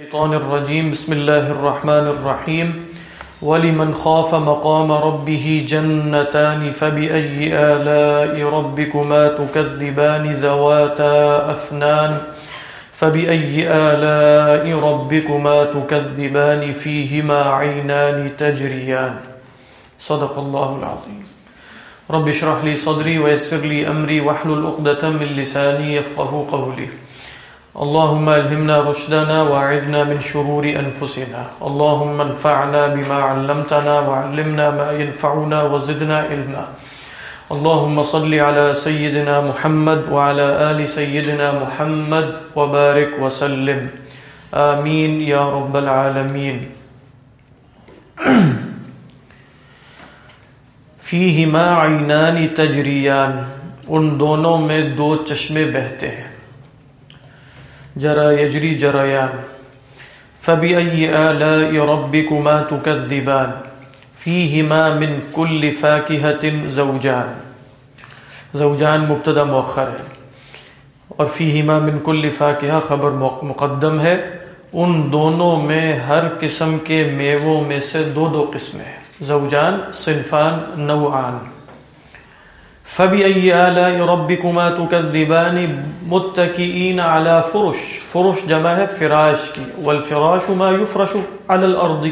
الشيطان الرجيم. بسم الله الرحمن الرحيم. ولمن خاف مقام ربه جنتان فبأي آلاء ربكما تكذبان ذواتا أفنان فبأي آلاء ربكما تكذبان فيهما عينان تجريان. صدق الله العظيم. رب اشرح لي صدري ويسر لي أمري واحلل عقدة من لساني يفقه قولي. اللهم الهمنا رشدنا واعذنا من شرور انفسنا اللهم انفعنا بما علمتنا وعلمنا ما ينفعنا وزدنا علما. اللهم صل على سيدنا محمد وعلى ال سيدنا محمد وبارك وسلم. آمين يا رب العالمين. فيهما عينان تجريان. ان دونوں میں دو چشمے بہتے ہیں. جرى يجري جريان. فبأي آلاء ربكما تكذبان؟ فيهما من كل فاكهة زوجان. زوجان مبتدا مؤخر ہے. اور فیہما من کل فاکہہ خبر مقدم ہے. ان دونوں میں ہر قسم کے میووں میں سے دو دو قسمیں ہیں. زوجان، صنفان، نوعان. فبأي آلاء ربكما تكذبان متكئين على فرش فرش جمع ہے فراش کی۔ والفراش ما يفرش على الارض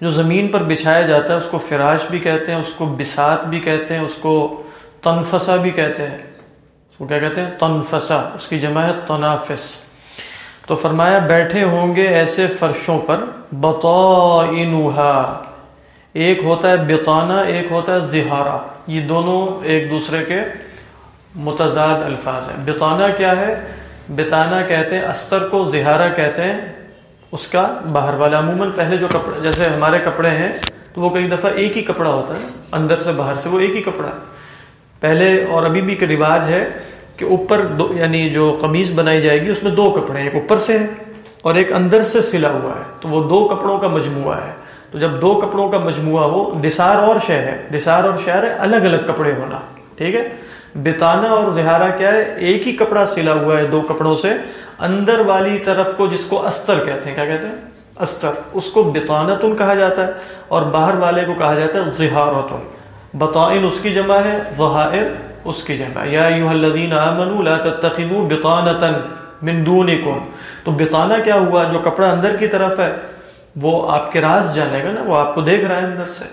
جو زمین پر بچھایا جاتا ہے اس کو فراش بھی کہتے ہیں، اس کو بسات بھی کہتے ہیں، اس کو تنفسا بھی کہتے ہیں۔ اس کو کیا کہتے ہیں؟ تنفسا اس کی جمع ہے تنافس۔ تو فرمایا بیٹھے ہوں گے ایسے فرشوں پر، بطائنها۔ ایک ہوتا ہے بتانا ایک ہوتا ہے زہارہ۔ یہ دونوں ایک دوسرے کے متضاد الفاظ ہیں۔ بتانا کیا ہے؟ بتانا کہتے ہیں، استر کو زہارہ کہتے ہیں، اس کا باہر والا۔ عموماً پہلے جو کپڑے، جیسے ہمارے کپڑے ہیں، تو وہ کئی دفعہ ایک ہی کپڑا ہوتا ہے، اندر سے باہر سے وہ ایک ہی کپڑا ہے۔ پہلے اور ابھی بھی ایک رواج ہے کہ اوپر دو یعنی جو قمیض بنائی جائے گی، اس میں دو کپڑے ہیں، ایک اوپر سے ہے اور ایک اندر سے سلا ہوا ہے۔ تو وہ دو کپڑوں کا مجموعہ ہے۔ تو جب دو کپڑوں کا مجموعہ ہو، دسار اور شہ ہے، دسار اور شہر ہے، الگ الگ کپڑے ہونا، ٹھیک ہے؟ بتانا اور زہارا کیا ہے؟ ایک ہی کپڑا سلا ہوا ہے دو کپڑوں سے، اندر والی طرف کو جس کو استر کہتے ہیں، کیا کہتے ہیں؟ استر، اس کو بتانتن کہا جاتا ہے، اور باہر والے کو کہا جاتا ہے زہارتن بطائن اس کی جمع ہے ظہائر اس کی جمع یا ایوہ الذین آمنوا لا تتخذوا بطانتا من دونکم، تو بتانا کیا ہوا، جو کپڑا اندر کی طرف ہے وہ آپ کے راز جانے گا نا، وہ آپ کو دیکھ رہا ہے اندر سے۔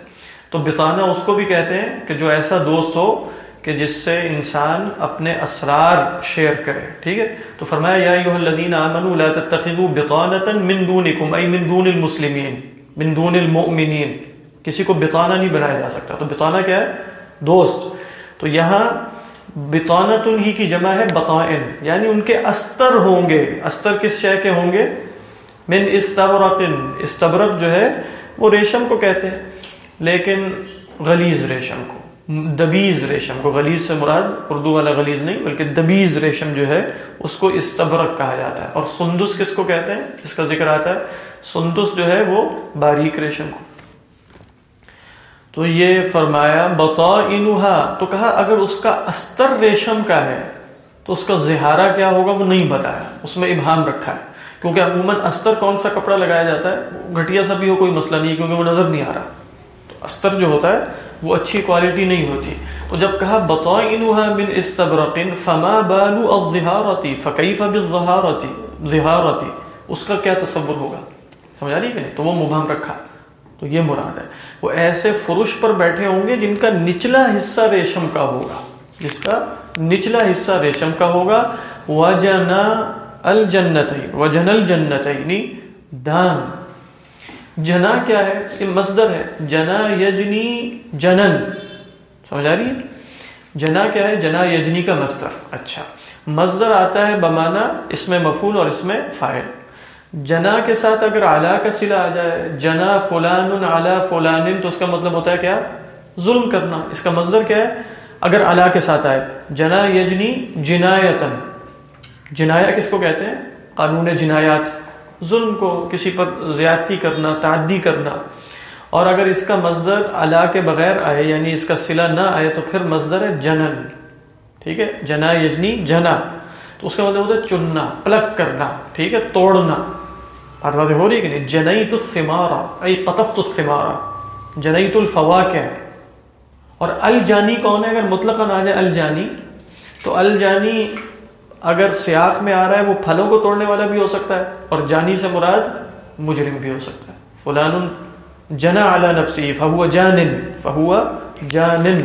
تو بتانا اس کو بھی کہتے ہیں کہ جو ایسا دوست ہو کہ جس سے انسان اپنے اسرار شیئر کرے، ٹھیک ہے؟ تو فرمایا، یا ایوہ الذین آمنوا، لا تتخذوا بطانتا من دونکم، ای من دون المسلمین، من دون المؤمنین۔ کسی کو بتانا نہیں بنایا جا سکتا۔ تو بتانا کیا ہے؟ دوست۔ تو یہاں بطانتن ہی کی جمع ہے، بطائن۔ یعنی ان کے استر ہوں گے۔ استر کس شے کے ہوں گے؟ من استبرقن، استبرق جو ہے، وہ ریشم کو کہتے ہیں، لیکن غلیظ ریشم کو، دبیز ریشم کو، غلیظ سے مراد اردو والا غلیظ نہیں، بلکہ دبیز ریشم جو ہے، اس کو استبرق کہا جاتا ہے۔ اور سندس کس کو کہتے ہیں؟ اس کا ذکر آتا ہے۔ سندس جو ہے، وہ باریک ریشم کو۔ تو یہ فرمایا بتا تو کہا، اگر اس کا استر ریشم کا ہے، تو اس کا زہارہ کیا ہوگا؟ وہ نہیں بتایا۔ اس میں ابہام رکھا ہے۔ کیونکہ عموماً استر کون سا کپڑا لگایا جاتا ہے گھٹیا سا بھی ہو، کوئی مسئلہ نہیں کیونکہ وہ نظر نہیں آ رہا۔ تو استر جو ہوتا ہے، وہ اچھی کوالٹی نہیں ہوتی۔ تو جب کہا بطائنها من استبرق، فما بال الظهارتی فكيف بالظهارتی ظهارتی اس کا کیا تصور ہوگا؟ سمجھ آ رہی کہ نہیں؟ تو وہ مبہم رکھا۔ تو یہ مراد ہے۔ وہ ایسے فرش پر بیٹھے ہوں گے جن کا نچلا حصہ ریشم کا ہوگا۔ جس کا نچلا حصہ ریشم کا ہوگا۔ وجنا الجنتین، وجن الجنتین دان۔ جنا کیا ہے؟ یہ مصدر ہے۔ جنا یجنی جنن۔ سمجھ آ رہی ہے؟ جنا کیا ہے؟ جنا یجنی کا مصدر۔ اچھا۔ مصدر آتا ہے بمانا، اس میں مفول اور اس میں فائل جنا کے ساتھ اگر اعلیٰ کا سلا آ جائے، جنا فلان اعلیٰ فلان تو اس کا مطلب ہوتا ہے کیا؟ ظلم کرنا۔ اس کا مصدر کیا ہے؟ اگر اعلیٰ کے ساتھ آئے، جنا یجنی جنایتن۔ جنایا کس کو کہتے ہیں؟ قانون جنایات، ظلم کو کسی پر زیادتی کرنا، تعدی کرنا۔ اور اگر اس کا مصدر الا کے بغیر آئے یعنی اس کا صلہ نہ آئے، تو پھر مصدر ہے جنن۔ ٹھیک ہے؟ جنا یجنی جنا۔ تو اس کا مطلب ہوتا ہے چننا، پلک کرنا۔ ٹھیک ہے؟ توڑنا۔ بات واضح ہو رہی ہے کہ نہیں؟ جنیت الثمارا ای قطفت الثمارا جنیت الفواکہ۔ اور الجانی کون ہے؟ اگر مطلقاً آ جائے الجانی، تو الجانی اگر سیاق میں آ رہا ہے، وہ پھلوں کو توڑنے والا بھی ہو سکتا ہے اور جانی سے مراد مجرم بھی ہو سکتا ہے۔ فلان جنا اعلی نفسی، فہو جانن فہو جانن۔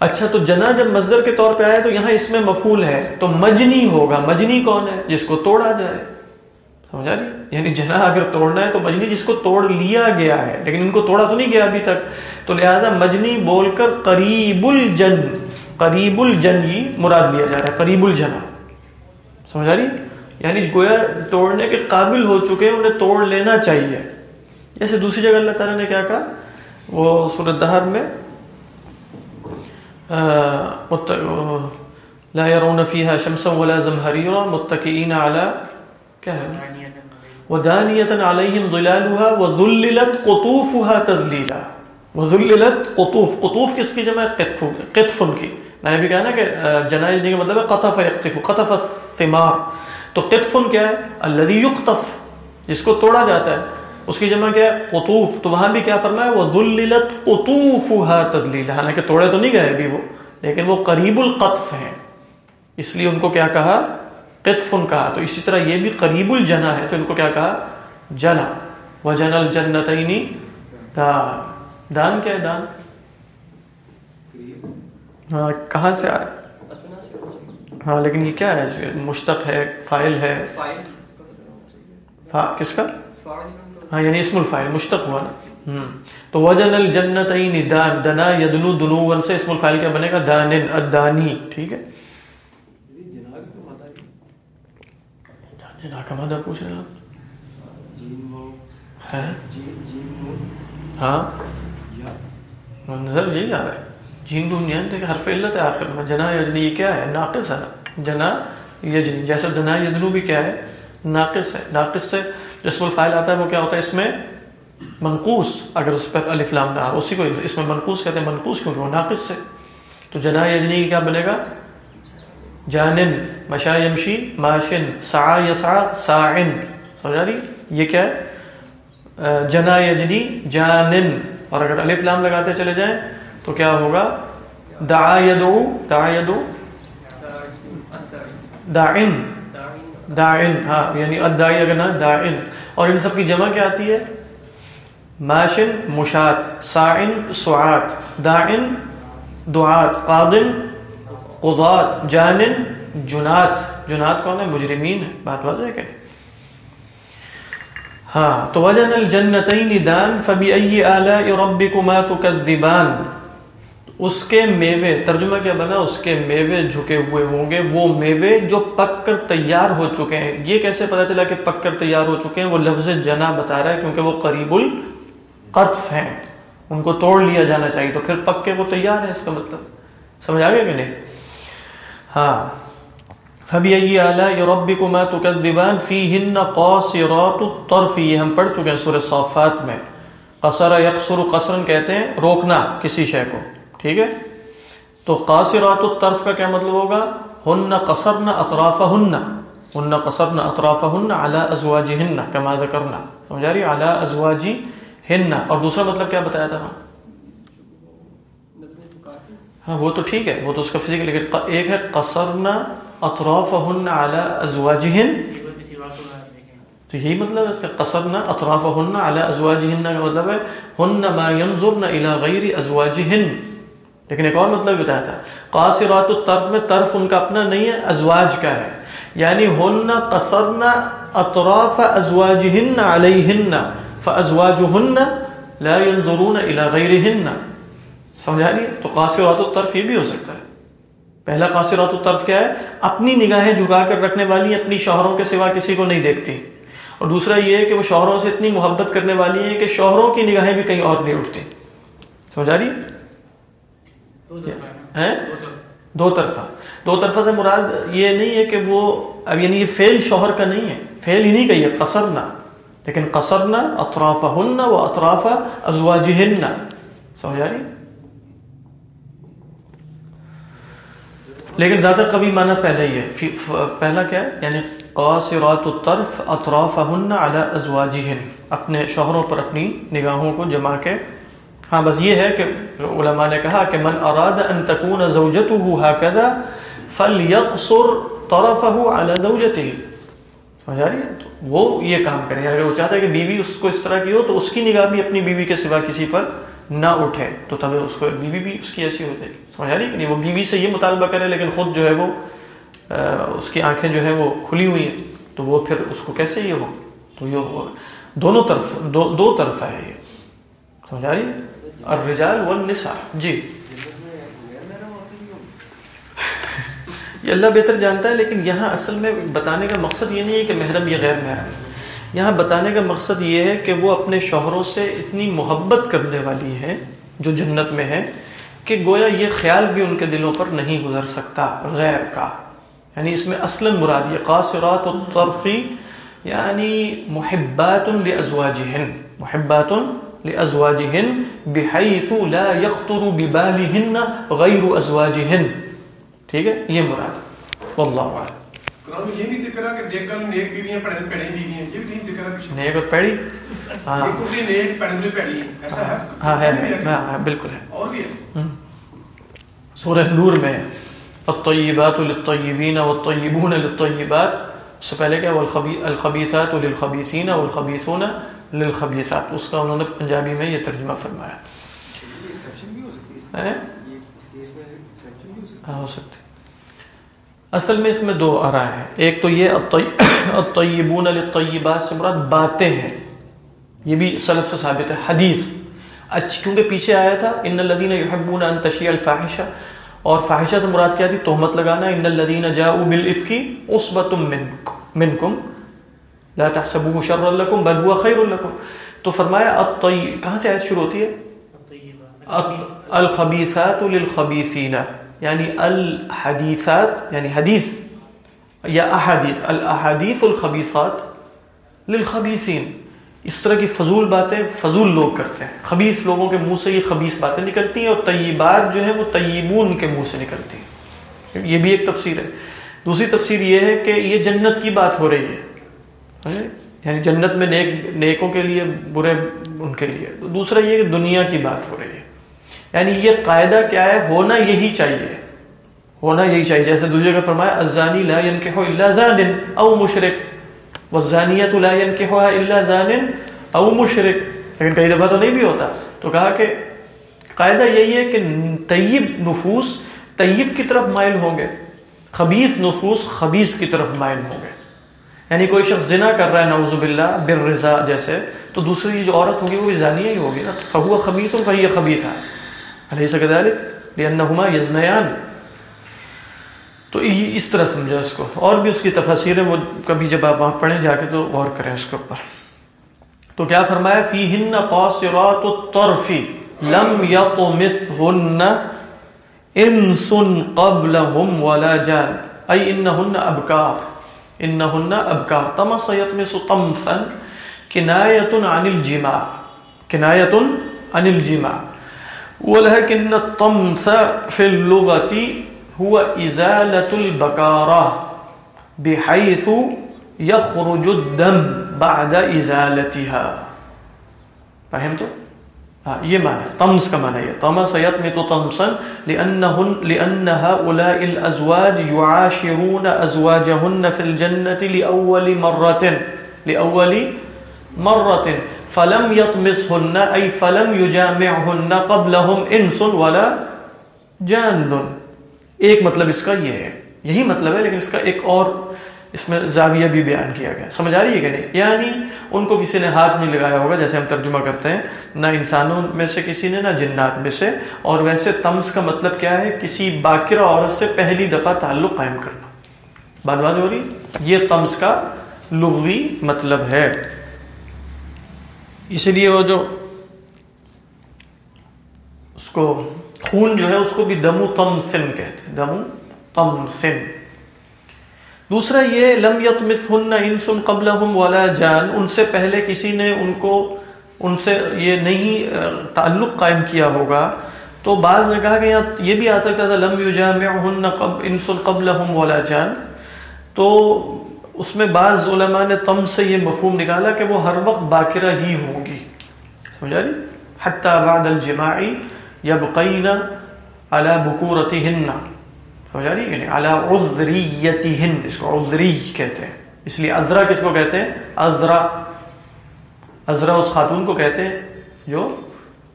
اچھا تو جنا جب مزدر کے طور پہ آئے تو یہاں اس میں مفول ہے۔ تو مجنی ہوگا۔ مجنی کون ہے؟ جس کو توڑا جائے۔ سمجھا رہی یعنی جنا اگر توڑنا ہے تو مجنی جس کو توڑ لیا گیا ہے، لیکن ان کو توڑا تو نہیں گیا ابھی تک۔ تو لہذا مجنی بول کر قریب الجن۔ قریب الجن ہی مراد لیا جا رہا ہے، قریب الجنا۔ سمجھا رہی؟ یعنی گویا توڑنے کے قابل ہو چکے ہیں، انہیں توڑ لینا چاہیے۔ جیسے دوسری جگہ اللہ تعالیٰ نے کیا کہا؟ وہ سورت دہر میں لا يرون فيها شمسا ولا زمهريرا متكئين على کیا ہے؟ ودانية عليهم ظلالها وذللت قطوفها تذليلا وذللت قطوف قطوف کس کی جمع قطف قطف کی۔ میں نے بھی کہا نا کہ جنائز کا مطلب ہے قطف یقطف قطف الثمار۔ تو قطف کیا ہے؟ الذي يقطف جس کو توڑا جاتا ہے۔ اس کی جمع کیا ہے؟ قطوف۔ تو وہاں بھی کیا فرمایا؟ وہ ذللت قطوفها تذلیلا حالانکہ توڑے تو نہیں گئے ابھی وہ، لیکن وہ قریب القطف ہیں۔ اس لیے ان کو کیا کہا؟ قطفن کہا۔ تو اسی طرح یہ بھی قریب الجنا ہے۔ تو ان کو کیا کہا؟ جنا وجن الجنتینی دان۔ دان کیا ہے؟ دان۔ ہاں کہاں سے آئے ہاں لیکن یہ کیا ہے؟ مشتق ہے، فائل ہے۔ کس کا؟ ہاں یعنی اسم الفائل، مشتق ہوا نا۔ تو وجن الجنتین دان دنا یدنو دنو سے اسم الفائل کیا بنے گا؟ دانن، الدانی، ٹھیک ہے۔ کا مدہ پوچھ رہے آپ۔ ہاں۔, ہاں۔ نظر یہی آ رہا ہے۔ جین نون یان حرف علت ہے آخر میں۔ جنا یجنی، یہ کیا ہے؟ ناقص ہے۔ نا جنا یجنی، جیسے دنا یدنو بھی کیا ہے؟ ناقص ہے۔ ناقص سے جو اسم الفائل آتا ہے، وہ کیا ہوتا ہے؟ اس میں منقوس اگر اس پر الف لام نہ اسی کو اس میں منقوس کہتے ہیں۔ منقوس کیونکہ وہ ناقص سے تو جنا یجنی کیا بنے گا؟ جانن، مشا یمشی، ماشن سا یسا ساعن۔ سمجھا رہی؟ یہ کیا ہے؟ جنا یجنی، جانن۔ اور اگر الف لام لگاتے چلے جائیں تو کیا ہوگا؟ دعا یدعو دعا یدعو؟ داعن داعن ہاں یعنی ادائی اگر نہ، داعن۔ اور ان سب کی جمع کیا آتی ہے؟ ماشن، مشات، ساعن، سعات۔ داعن، دعات۔ قادن، قضات۔ جانن، جنات۔ جنات کون ہے؟ مجرمین ہے بات واضح ہے کہ ہاں تو وجن الجنتین دان فبئی آلاء ربکما تکذبان اس کے میوے، ترجمہ کیا بنا؟ اس کے میوے جھکے ہوئے ہوں گے۔ وہ میوے جو پک کر تیار ہو چکے ہیں۔ یہ کیسے پتا چلا کہ پک کر تیار ہو چکے ہیں؟ وہ لفظ جنا بتا رہا ہے کیونکہ وہ قریب القطف ہیں۔ ان کو توڑ لیا جانا چاہیے تو پھر پک کے وہ تیار ہے اس کا مطلب۔ سمجھ آ گیا کہ نہیں؟ ہاں۔ فبی اعلیٰ ربکما تکذبان فیہن قاصرات الطرف۔ یہ ہم پڑھ چکے ہیں سورہ صافات میں۔ قصر یقصر قصرن کہتے ہیں، روکنا کسی شے کو۔ ٹھیک ہے؟ تو قاصرات الطرف کا کیا مطلب ہوگا؟ ہن قصرن اطرافہن، ہن ہن قصرن اطرافہن علی ازواجہن کما ذکرنا سمجھا رہی علی ازواجہن، اور دوسرا مطلب کیا بتایا تھا؟ ہاں وہ تو ٹھیک ہے، وہ تو اس کا فزیکل لیکن ایک ہے قصرنا اطراف ہن اطرافہن علی ازواجہن۔ تو یہی مطلب ہے اس کا قصرنا اطراف ہن اطرافہن علی ازواجہن کا مطلب ہے، ہن ما ينظرن الى غیر ازواجہن۔ لیکن ایک اور مطلب بتایا تھا قاصرات الطرف میں طرف ان کا اپنا نہیں ہے، ازواج کا ہے۔ یعنی ہن قصرنا اطراف ازواجہن علیہن، فازواجہن لا ينظرون الى غیرہن۔ سمجھا رہی ہے تو قاصرات الطرف یہ بھی ہو سکتا ہے۔ پہلا قاصرات الطرف کیا ہے؟ اپنی نگاہیں جھکا کر رکھنے والی، اپنی شوہروں کے سوا کسی کو نہیں دیکھتی۔ اور دوسرا یہ ہے کہ وہ شوہروں سے اتنی محبت کرنے والی ہے کہ شوہروں کی نگاہیں بھی کہیں اور نہیں اٹھتی۔ سمجھا رہی ہے دو طرفہ دو طرفہ۔ سے مراد یہ نہیں ہے کہ وہ اب یعنی یہ فیل شوہر کا نہیں ہے۔ فیل ہی نہیں کہی ہے قصرنا۔ لیکن قصرنا اطرافہن و اطراف ازواجہن۔ سمجھا رہی؟ لیکن زیادہ کبھی معنی پہلا ہی ہے۔ پہلا کیا ہے؟ یعنی قاصرات الطرف اطرافهن على ازواجهن اپنے شوہروں پر اپنی نگاہوں کو جما کے ہاں بس یہ ہے کہ علماء نے کہا کہ من اراد ان تكون زوجته هكذا فليقصر طرفه على زوجته۔ سمجھ رہی ہے تو وہ یہ کام کرے، اگر وہ چاہتا ہے کہ بیوی اس کو اس طرح کی ہو تو اس کی نگاہ بھی اپنی بیوی کے سوا کسی پر نہ اٹھے۔ تو تب اس کو بیوی بھی اس کی ایسی ہو جائے گی۔ سمجھ رہی ہے نہیں، وہ بیوی سے یہ مطالبہ کرے، لیکن خود جو ہے وہ اس کی آنکھیں جو ہیں وہ کھلی ہوئی ہیں، تو وہ پھر اس کو کیسے یہ ہو؟ تو یہ دونوں طرف دو دو طرف ہے یہ۔ سمجھا رہی اور رجال والنساء. جی. یہ اللہ بہتر جانتا ہے لیکن یہاں اصل میں بتانے کا مقصد یہ نہیں ہے کہ محرم یہ غیر محرم. یہاں بتانے کا مقصد یہ ہے کہ وہ اپنے شوہروں سے اتنی محبت کرنے والی ہے جو جنت میں ہے کہ گویا یہ خیال بھی ان کے دلوں پر نہیں گزر سکتا غیر کا. یعنی اس میں اصلا مراد یہ قاصرات الطرفی یعنی محبات لازواجہن محبات لازواجہن بحیث لا یخطر ببالہن غیر ازواجہن ٹھیک ہے؟ یہ مراد واللہ اعلم. قرآن میں یہ بھی ذکر ہے کہ نیک نیک بیویاں پیڑے بیویاں یہ بھی نہیں ذکر ہے پیچھے. نیک اور ہاں. نیک پیڑی ایسا ہے؟ ہاں ہے ہاں بالکل ہے. اور بھی ہے؟ سورہ نور میں الطیبات للطیبین والطیبون للطیبات. اس سے پہلے کیا؟ الخبیثات للخبیثین والخبیثون للخبیثات اس کا انہوں نے پنجابی میں یہ ترجمہ فرمایا۔ ہاں ہو سکتے۔ اصل میں اس میں دو آرا ہے ایک تو یہ الطیبون للطیبات سے مراد باتیں ہیں۔ یہ بھی سلف سے ثابت ہے حدیث۔ اچھی کیونکہ پیچھے آیا تھا ان الذين يحبون ان تشيع الفاحشه اور فاحشہ سے مراد کیا تھی؟ تہمت لگانا ان الذين جاءوا بالافك عصبه منكم منكم لا تحسبوه شرا لكم بل هو خير لكم. تو فرمایا الطی کہاں سے آیت شروع ہوتی ہے؟ الخبیثات. للخبیثین یعنی الحدیثات یعنی حدیث یا احادیث الاحادیث الخبیثات للخبیثین. اس طرح کی فضول باتیں فضول لوگ کرتے ہیں. خبیص لوگوں کے منہ سے یہ خبیص باتیں نکلتی ہیں اور طیبات جو ہیں وہ طیبون کے منہ سے نکلتی ہیں. یہ بھی ایک تفسیر ہے. دوسری تفسیر یہ ہے کہ یہ جنت کی بات ہو رہی ہے. یعنی جنت میں نیک نیکوں کے لیے، برے ان کے لیے۔ دوسرا یہ کہ دنیا کی بات ہو رہی ہے۔ یعنی یہ قاعدہ کیا ہے؟ ہونا یہی چاہیے۔ ہونا یہی چاہیے۔ جیسے دوسرے کا فرمایا ازانی لا ينكح الا زان او مشرک والزانیت لا ينكحها الا زان او مشرک۔ لیکن کئی دفعہ تو نہیں بھی ہوتا۔ تو کہا کہ قاعدہ یہی ہے کہ طیب نفوس، طیب کی طرف مائل ہوں گے۔ خبیث نفوس خبیث کی طرف مائل ہوں گے۔ یعنی کوئی شخص زنا کر رہا ہے، نعوذ باللہ، بالرضا جیسے، تو دوسری جو عورت ہوگی وہ بھی زانیہ ہی ہوگی نا۔ فہو خبیث، فہی خبیثہ علیہ كذلك لانهما يزنيان تو اس طرح سمجھا اس کو۔ اور بھی اس کی تفاصیر وہ کبھی جب آپ وہاں پڑھیں جا کے تو غور کریں اس کے اوپر۔ تو کیا فرمایا؟ فیہن قاصرات الطرف لم یطمثهن انس قبلهم ولا جان ای انہن ابکار انہن ابکار تمس یطمس طمثا کنایت عن الجماع. کنایت عن الجماع. ولكن الطمث في اللغة هو إزالة البكارة، بحيث يخرج الدم بعد إزالتها. فهمتوا؟ ہاں، یہ معنی طمس کا معنی ہے طمس يطمت طمسا لأنهن لأن هؤلاء الأزواج يعاشرون أزواجهن في الجنة لأول مرة لأول مرة، فلم يطمسهن، أي فلم يجامعهن قبلهم انس ولا جان۔ ایک مطلب اس کا یہ ہے، یہی مطلب ہے، لیکن اس کا ایک اور اس میں زاویہ بھی بیان کیا گیا۔ سمجھ آ رہی ہے کہ نہیں؟ یعنی ان کو کسی نے ہاتھ نہیں لگایا ہوگا، جیسے ہم ترجمہ کرتے ہیں، نہ انسانوں میں سے کسی نے، نہ جنات میں سے۔ اور ویسے تمس کا مطلب کیا ہے؟ کسی باقرہ عورت سے پہلی دفعہ تعلق قائم کرنا۔ بات بات ہو رہی؟ یہ تمس کا لغوی مطلب ہے۔ اسی لیے وہ جو اس کو خون جو ہے، اس کو بھی دمو تمسن کہتے ہیں۔ دمو تمسن دوسرا یہ لم یتمثہن انسن قبلہم ولا جان، ان سے پہلے کسی نے ان کو، ان سے یہ نہیں تعلق قائم کیا ہوگا۔ تو بعض نے کہا کہ یہاں یہ بھی آ سکتا تھا، لم یجامعہن انسن قبلہم ولا جان۔ تو اس میں بعض علماء نے تم سے یہ مفہوم نکالا کہ وہ ہر وقت باقرہ ہی ہوں گی سمجھا رہی؟ حتی بعد الجماعی یبقین علی بکورتہن۔ سمجھا رہی ہے کہ نہیں؟ علی اس کو عذری کہتے ہیں۔ اس لیے عذرا کس کو کہتے ہیں؟ عذرا۔ عذرا اس خاتون کو کہتے ہیں جو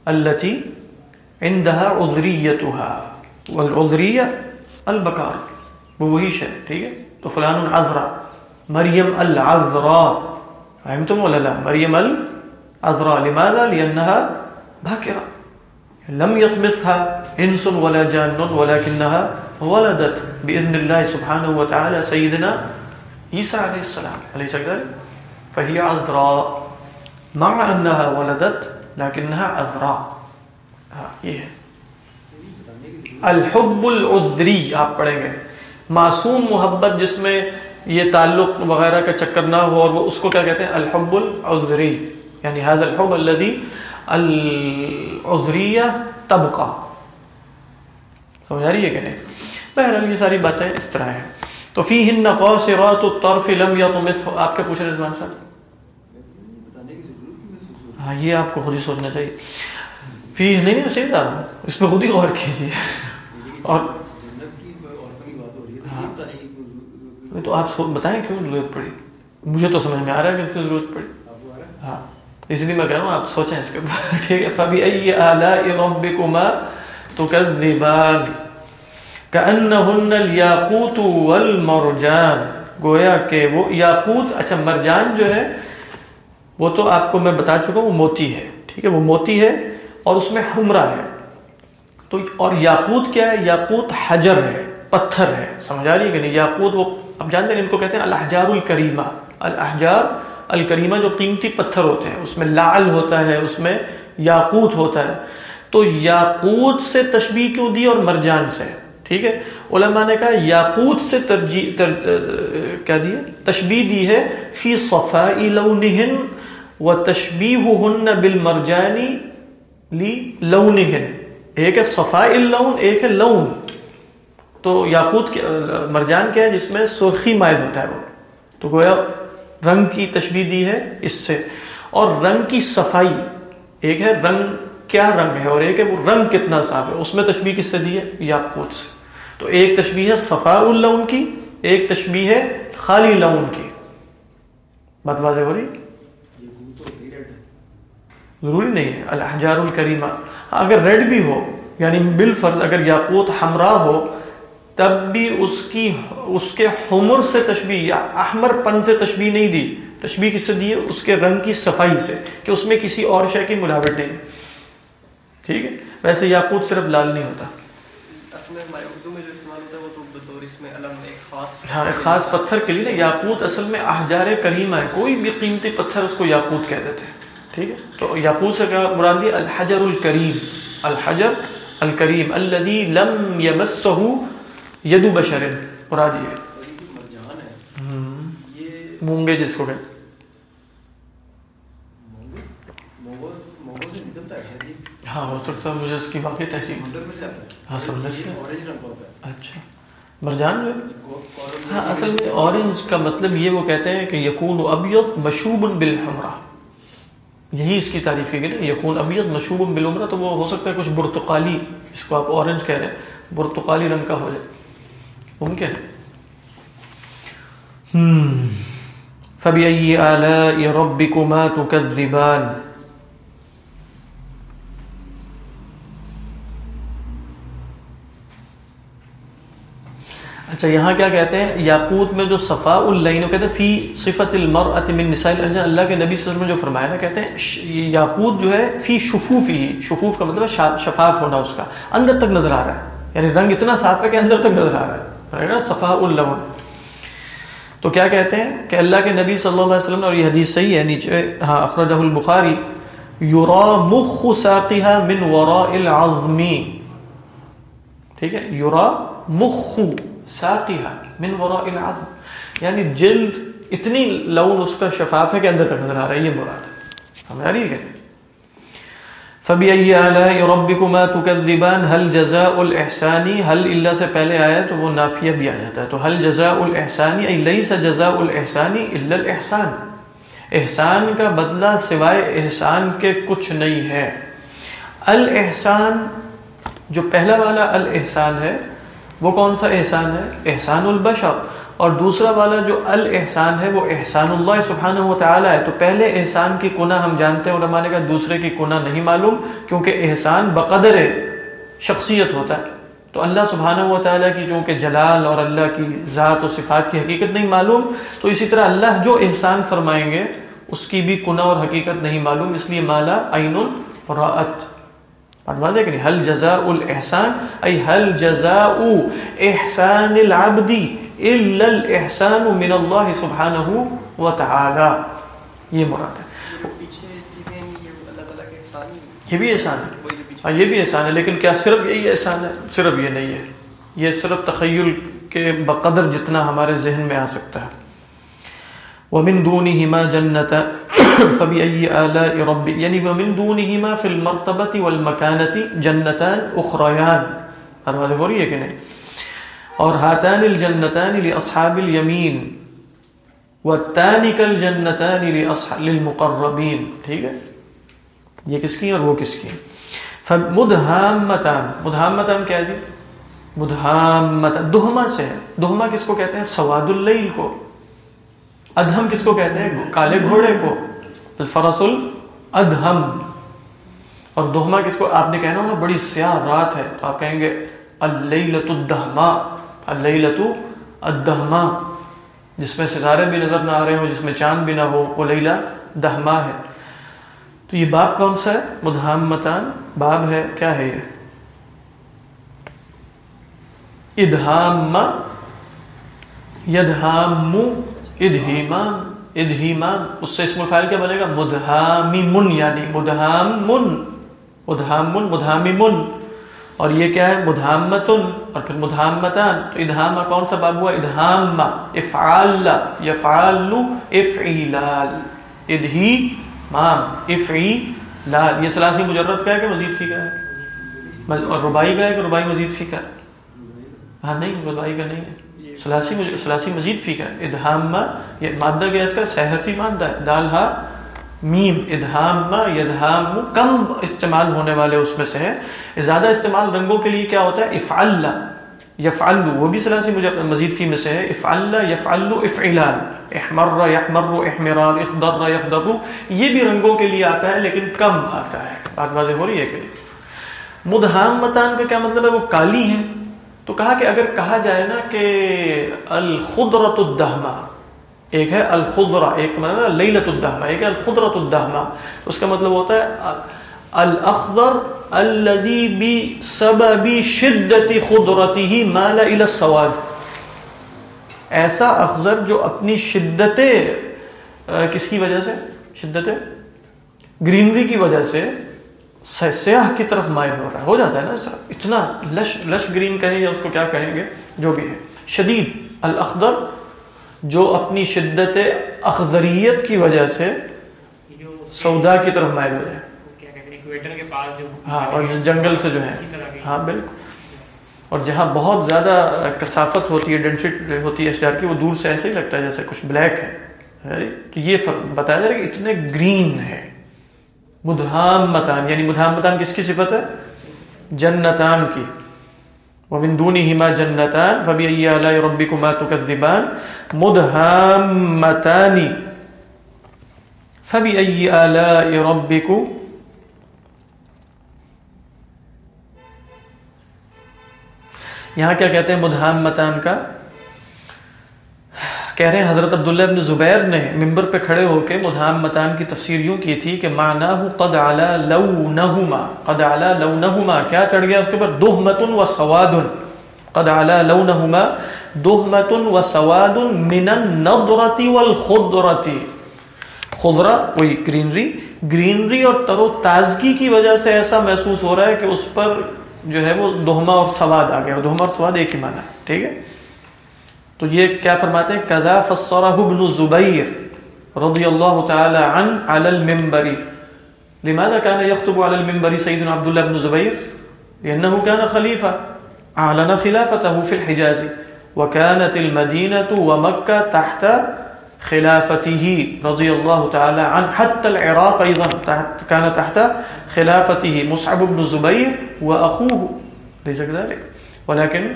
التی عندها عذریتها والعذریہ البکار وہ وہی شے، ٹھیک ہے؟ تو فلان عذرا مریم العذرا۔ فهمتم ولا لا؟ مریم العذرا۔ لماذا؟ لانها باكره لم يطمثها انس ولا جان ولكنها ولدت باذن الله سبحانه وتعالى سيدنا عيسى عليه السلام. اليس كذلك؟ فهي عذراء. مع انها ولدت لكنها عذراء. یہ ہے الحب العذری آپ پڑھیں گے. معصوم محبت جس میں یہ تعلق وغیرہ کا چکر نہ ہو اور وہ اس کو کیا کہتے ہیں؟ الحب العذری. یعنی هذا الحب الذي العذریہ طبقہ۔ سمجھ رہی ہے کہ نہیں؟ بہرحال یہ ساری باتیں اس طرح ہیں۔ تو فی فیہن قاصرات الطرف لم یطمث۔ آپ کے پوچھ رہے رضوان صاحب؟ ہاں یہ آپ کو خود ہی سوچنا چاہیے۔ فی نہیں نہیں صحیح بتا رہا ہوں۔ اس پہ خود ہی غور کیجیے۔ اور تو آپ بتائیں کیوں ضرورت پڑی؟ مجھے تو سمجھ میں آ رہا ہے کہ ضرورت پڑی۔ ہاں۔ اس لیے میں کہہ رہا ہوں، آپ سوچیں اس کے بعد ٹھیک ہے؟ فبی ای آلاء ربکما تکذبان کأنہن الیاقوت والمرجان۔ گویا کہ وہ یاقوت اچھا مرجان جو ہے، وہ تو آپ کو میں بتا چکا ہوں، وہ موتی ہے، ٹھیک ہے؟ وہ موتی ہے اور اس میں حمرہ ہے۔ تو اور یاقوت کیا ہے؟ یاقوت حجر ہے، پتھر ہے۔ سمجھ آ رہی ہے کہ نہیں؟ یاقوت وہ اب جانتے ہیں ان کو کہتے ہیں الحجار الکریمہ الحجار الکریمہ جو قیمتی پتھر ہوتے ہیں، اس میں لعل ہوتا ہے، اس میں یاقوت ہوتا ہے۔ تو یاقوت سے تشبیح کیوں دی اور مرجان سے؟ ٹھیک ہے؟ علماء نے کہا یاقوت سے ترجیح تر، کیا دی ہے؟ تشبیح دی ہے فی صفاء لونہن و تشبیہہن بالمرجانی لی لونہن۔ ایک ہے صفاء اللون، ایک ہے لون۔ تو یاقوت مرجان کیا ہے؟ جس میں سرخی مائل ہوتا ہے وہ۔ تو گویا رنگ کی تشبیح دی ہے اس سے۔ اور رنگ کی صفائی، ایک ہے رنگ کیا رنگ ہے اور ایک ہے وہ رنگ کتنا صاف ہے، اس میں تشبیح کس سے دی ہے؟ یاقوت سے۔ تو ایک تشبیح ہے صفاء اللون کی، ایک تشبیح ہے خالی لون کی۔ بات واضح ہو رہی؟ ضروری نہیں ہے۔ الحجار الکریمہ، اگر ریڈ بھی ہو یعنی بالفرض اگر یاقوت ہمراہ ہو تب بھی اس کی اس کے حمر سے تشبیح یا احمر پن سے تشبیح نہیں دی۔ تشبیح کس سے دی ہے؟ اس کے رنگ کی صفائی سے کہ اس میں کسی اور شے کی ملاوٹ نہیں۔ ٹھیک ہے؟ ویسے یاقوت صرف لال نہیں ہوتا۔ ہاں ایک خاص پتھر کے لیے نا یاقوت اصل میں احجار کریمہ ہے۔ کوئی بھی قیمتی پتھر اس کو یاقوت کہہ دیتے ہیں۔ ٹھیک ہے؟ تو یاقوت سے کیا مراد دی الحجر الکریم۔ الحجر الکریم الذي لم يمسه ید بشر مراد یہ مونگے جس کو کہتے ہاں ہو سکتا ہے مجھے اس کی واقعی تحصیل ہاں سمجھ اچھا۔ مرجان جو ہے ہاں اصل میں اورنج کا مطلب یہ وہ کہتے ہیں کہ یقون ابیض مشوب بالحمرہ۔ یہی اس کی تعریف کی گئی نا یقون ابیض مشوب بالعمرہ تو وہ ہو سکتا ہے کچھ برتقالی، اس کو آپ اورنج کہہ رہے ہیں، برتقالی رنگ کا ہو جائے۔ ممکن۔ فبأي آلاء ربكما تكذبان۔ اچھا یہاں کیا کہتے ہیں؟ یاقوت میں جو صفاء اللین کہتے ہیں، فی صفت المرأة من نساء اللہ کے نبی صلی اللہ علیہ وسلم جو فرمایا نا، کہتے ہیں یاقوت جو ہے، فی شفوف ہی، شفوف کا مطلب ہے شفاف ہونا اس کا۔ اندر تک نظر آ رہا ہے۔ یعنی رنگ اتنا صاف ہے کہ اندر تک نظر آ رہا ہے۔ رہے گا صفاء اللون۔ تو کیا کہتے ہیں کہ اللہ کے نبی صلی اللہ علیہ وسلم اور یہ حدیث صحیح ہے نیچے ہاں اخرجہ البخاری یرا مخ ساقها من وراء العظم۔ ٹھیک ہے یرا مخ ساقها من وراء العظم۔ یعنی جلد اتنی لون اس کا شفاف ہے کہ اندر تک نظر آ رہا ہے، یہ مراد ہے۔ ہمیں آ رہی ہے کہ فبی ربکما تکذبان حل جزاء الاحسانی حل اللہ سے پہلے آیا تو وہ نافیہ بھی آ جاتا ہے تو حل جزاء الاحسانی ای لیس جزاء الاحسانی الا الاحسان احسان کا بدلہ سوائے احسان کے کچھ نہیں ہے۔ الاحسان، جو پہلا والا الاحسان ہے، وہ کون سا احسان ہے؟ احسان البشر۔ اور دوسرا والا جو الاحسان ہے وہ احسان اللہ سبحانہ و تعالی ہے۔ تو پہلے احسان کی کنہ ہم جانتے ہیں علماء نے کہا دوسرے کی کنہ نہیں معلوم، کیونکہ احسان بقدر شخصیت ہوتا ہے۔ تو اللہ سبحانہ و تعالیٰ کی چونکہ جلال اور اللہ کی ذات و صفات کی حقیقت نہیں معلوم، تو اسی طرح اللہ جو احسان فرمائیں گے، اس کی بھی کنہ اور حقیقت نہیں معلوم۔ اس لیے مالا عین الرعت واضح کہ نہیں؟ حل جزاء الاحسان، ای حل جزاء احسان العبد الا الاحسان من اللہ سبحانہ و تعالی یہ مراد ہے. یہ بھی احسان ہے۔ ہاں یہ بھی احسان ہے لیکن کیا صرف یہی احسان ہے؟ صرف یہ نہیں ہے۔ یہ صرف تخیل کے بقدر جتنا ہمارے ذہن میں آ سکتا ہے۔ ومن دونهما جنتان فبأي آلاء ربي يعني ومن دونهما في المرتبة والمكانة جنتان أخريان۔ هذا هذا هو رأيك نہیں؟ اور هاتان الجنتان لأصحاب اليمين والتانك الجنتان لأصحاب للمقربين. ٹھیک ہے؟ یہ کس کی اور وہ کس کی فمدهامتان. مدهامتان کیا جی؟ مدهامتان دہما سے ہے. دہما کس کو کہتے ہیں؟ سواد اللیل کو. ادہم کس کو کہتے ہیں؟ کالے گھوڑے کو. الفرس الادہم اور دوہما کس کو؟ آپ نے کہنا ہونا بڑی سیاہ رات ہے. تو آپ کہیں گے اللیلت الدہما. اللیلت الدہما جس میں ستارے بھی نظر نہ آ رہے ہو جس میں چاند بھی نہ ہو، وہ لیلہ دہما ہے۔ تو یہ باب کون سا ہے؟ مدہامتان باب ہے، کیا ہے یہ؟ ادہام یدہام ادہیمان ادہیمان اس سے اسم الفائل کیا بنے گا؟ مدہامی من یعنی مدہام من مدہام من مدہامی من اور یہ کیا ہے؟ مدہامتن اور پھر مدہامتان تو ادہامہ کون سا باب ہوا؟ ادہامہ افعال یفعال افعیلال ادہی مام افعیلال، یہ سلاسی مجرد کا ہے کہ مزید فی کا ہے اور ربائی کا ہے کہ ربائی مزید فی کا ہے؟ ہاں نہیں ربائی کا نہیں ہے۔ سلاسی سلاسی مزید فی کا ہے۔ ادہام یہ مادہ کیا اس کا؟ صحفی مادہ ہے۔ دال ہا میم، ادہام یدہام کم استعمال ہونے والے اس میں سے ہے۔ زیادہ استعمال رنگوں کے لیے کیا ہوتا ہے؟ افعل یفعل وہ بھی سلاسی مزید فی میں سے ہے۔ افعل یفعل افعلال احمر، یحمر احمرال اخضر، یخضر۔ یہ بھی رنگوں کے لیے آتا ہے، لیکن کم آتا ہے۔ بات واضح ہو رہی ہے کہ مدہام متان کا کیا مطلب ہے؟ وہ کالی ہیں۔ تو کہا کہ اگر کہا جائے نا کہ الخدرت الدہما ایک ہے الخضرا ایک مطلب لیلت الدہما ایک ہے الخدرت الدہما اس کا مطلب ہوتا ہے الاخضر الذي بسبب شدت خضرته مال الى السواد۔ ایسا اخضر جو اپنی شدت کس کی وجہ سے؟ شدت گرینری کی وجہ سے سیاہ کی طرف مائل ہو رہا ہے۔ ہو جاتا ہے نا سر اتنا لش لش گرین کہیں یا اس کو کیا کہیں گے؟ جو بھی ہے۔ شدید الاخضر جو اپنی شدت اخضریت کی وجہ سے سودا کی طرف مائل ہو جائے۔ ہاں اور جنگل سے جو ہے۔ ہاں بالکل۔ اور جہاں بہت زیادہ کثافت ہوتی ہے ڈینسٹ ہوتی ہے اشجار کی، وہ دور سے ایسے ہی لگتا ہے جیسے کچھ بلیک ہے۔ تو یہ بتایا جا رہا کہ اتنے گرین ہے۔ مدہامتان یعنی مدہامتان کس کی صفت ہے؟ جنتان کی۔ ومن دونہما جنتان فبئی آلائی ربکما تکذبان مدہامتان فبئی آلائی ربکو یہاں کیا کہتے ہیں مدہامتان کا؟ کہہ رہے ہیں حضرت عبداللہ ابن زبیر نے ممبر پہ کھڑے ہو کے مدھام متان کی تفسیر یوں کی تھی کہ معناہ قد علا لونہما قد علا لونہما کیا چڑھ گیا اس کے اوپر؟ دہمت و سواد قد علا لونہما دہمت و سواد من النضرت والخضرت خضرہ، وہی گرینری گرینری اور تر و تازگی کی وجہ سے ایسا محسوس ہو رہا ہے کہ اس پر جو ہے وہ دہما اور سواد آ گیا دہما اور سواد ایک ہی معنی ہے، ٹھیک ہے؟ تو یہ کیا فرماتے ہیں؟ کذا فسرہ ابن زبیر رضی اللہ تعالی عن علی المنبری لماذا كان يخطب على المنبر سيدنا عبد الله بن زبير لأنه كان خليفة أعلن خلافته في الحجاز۔ وكانت المدينة ومكة تحت خلافته رضي الله تعالى عنه. حتى العراق أيضا تحت كان تحت خلافته مصعب بن زبير وأخوه. ليس كذلك. ولكن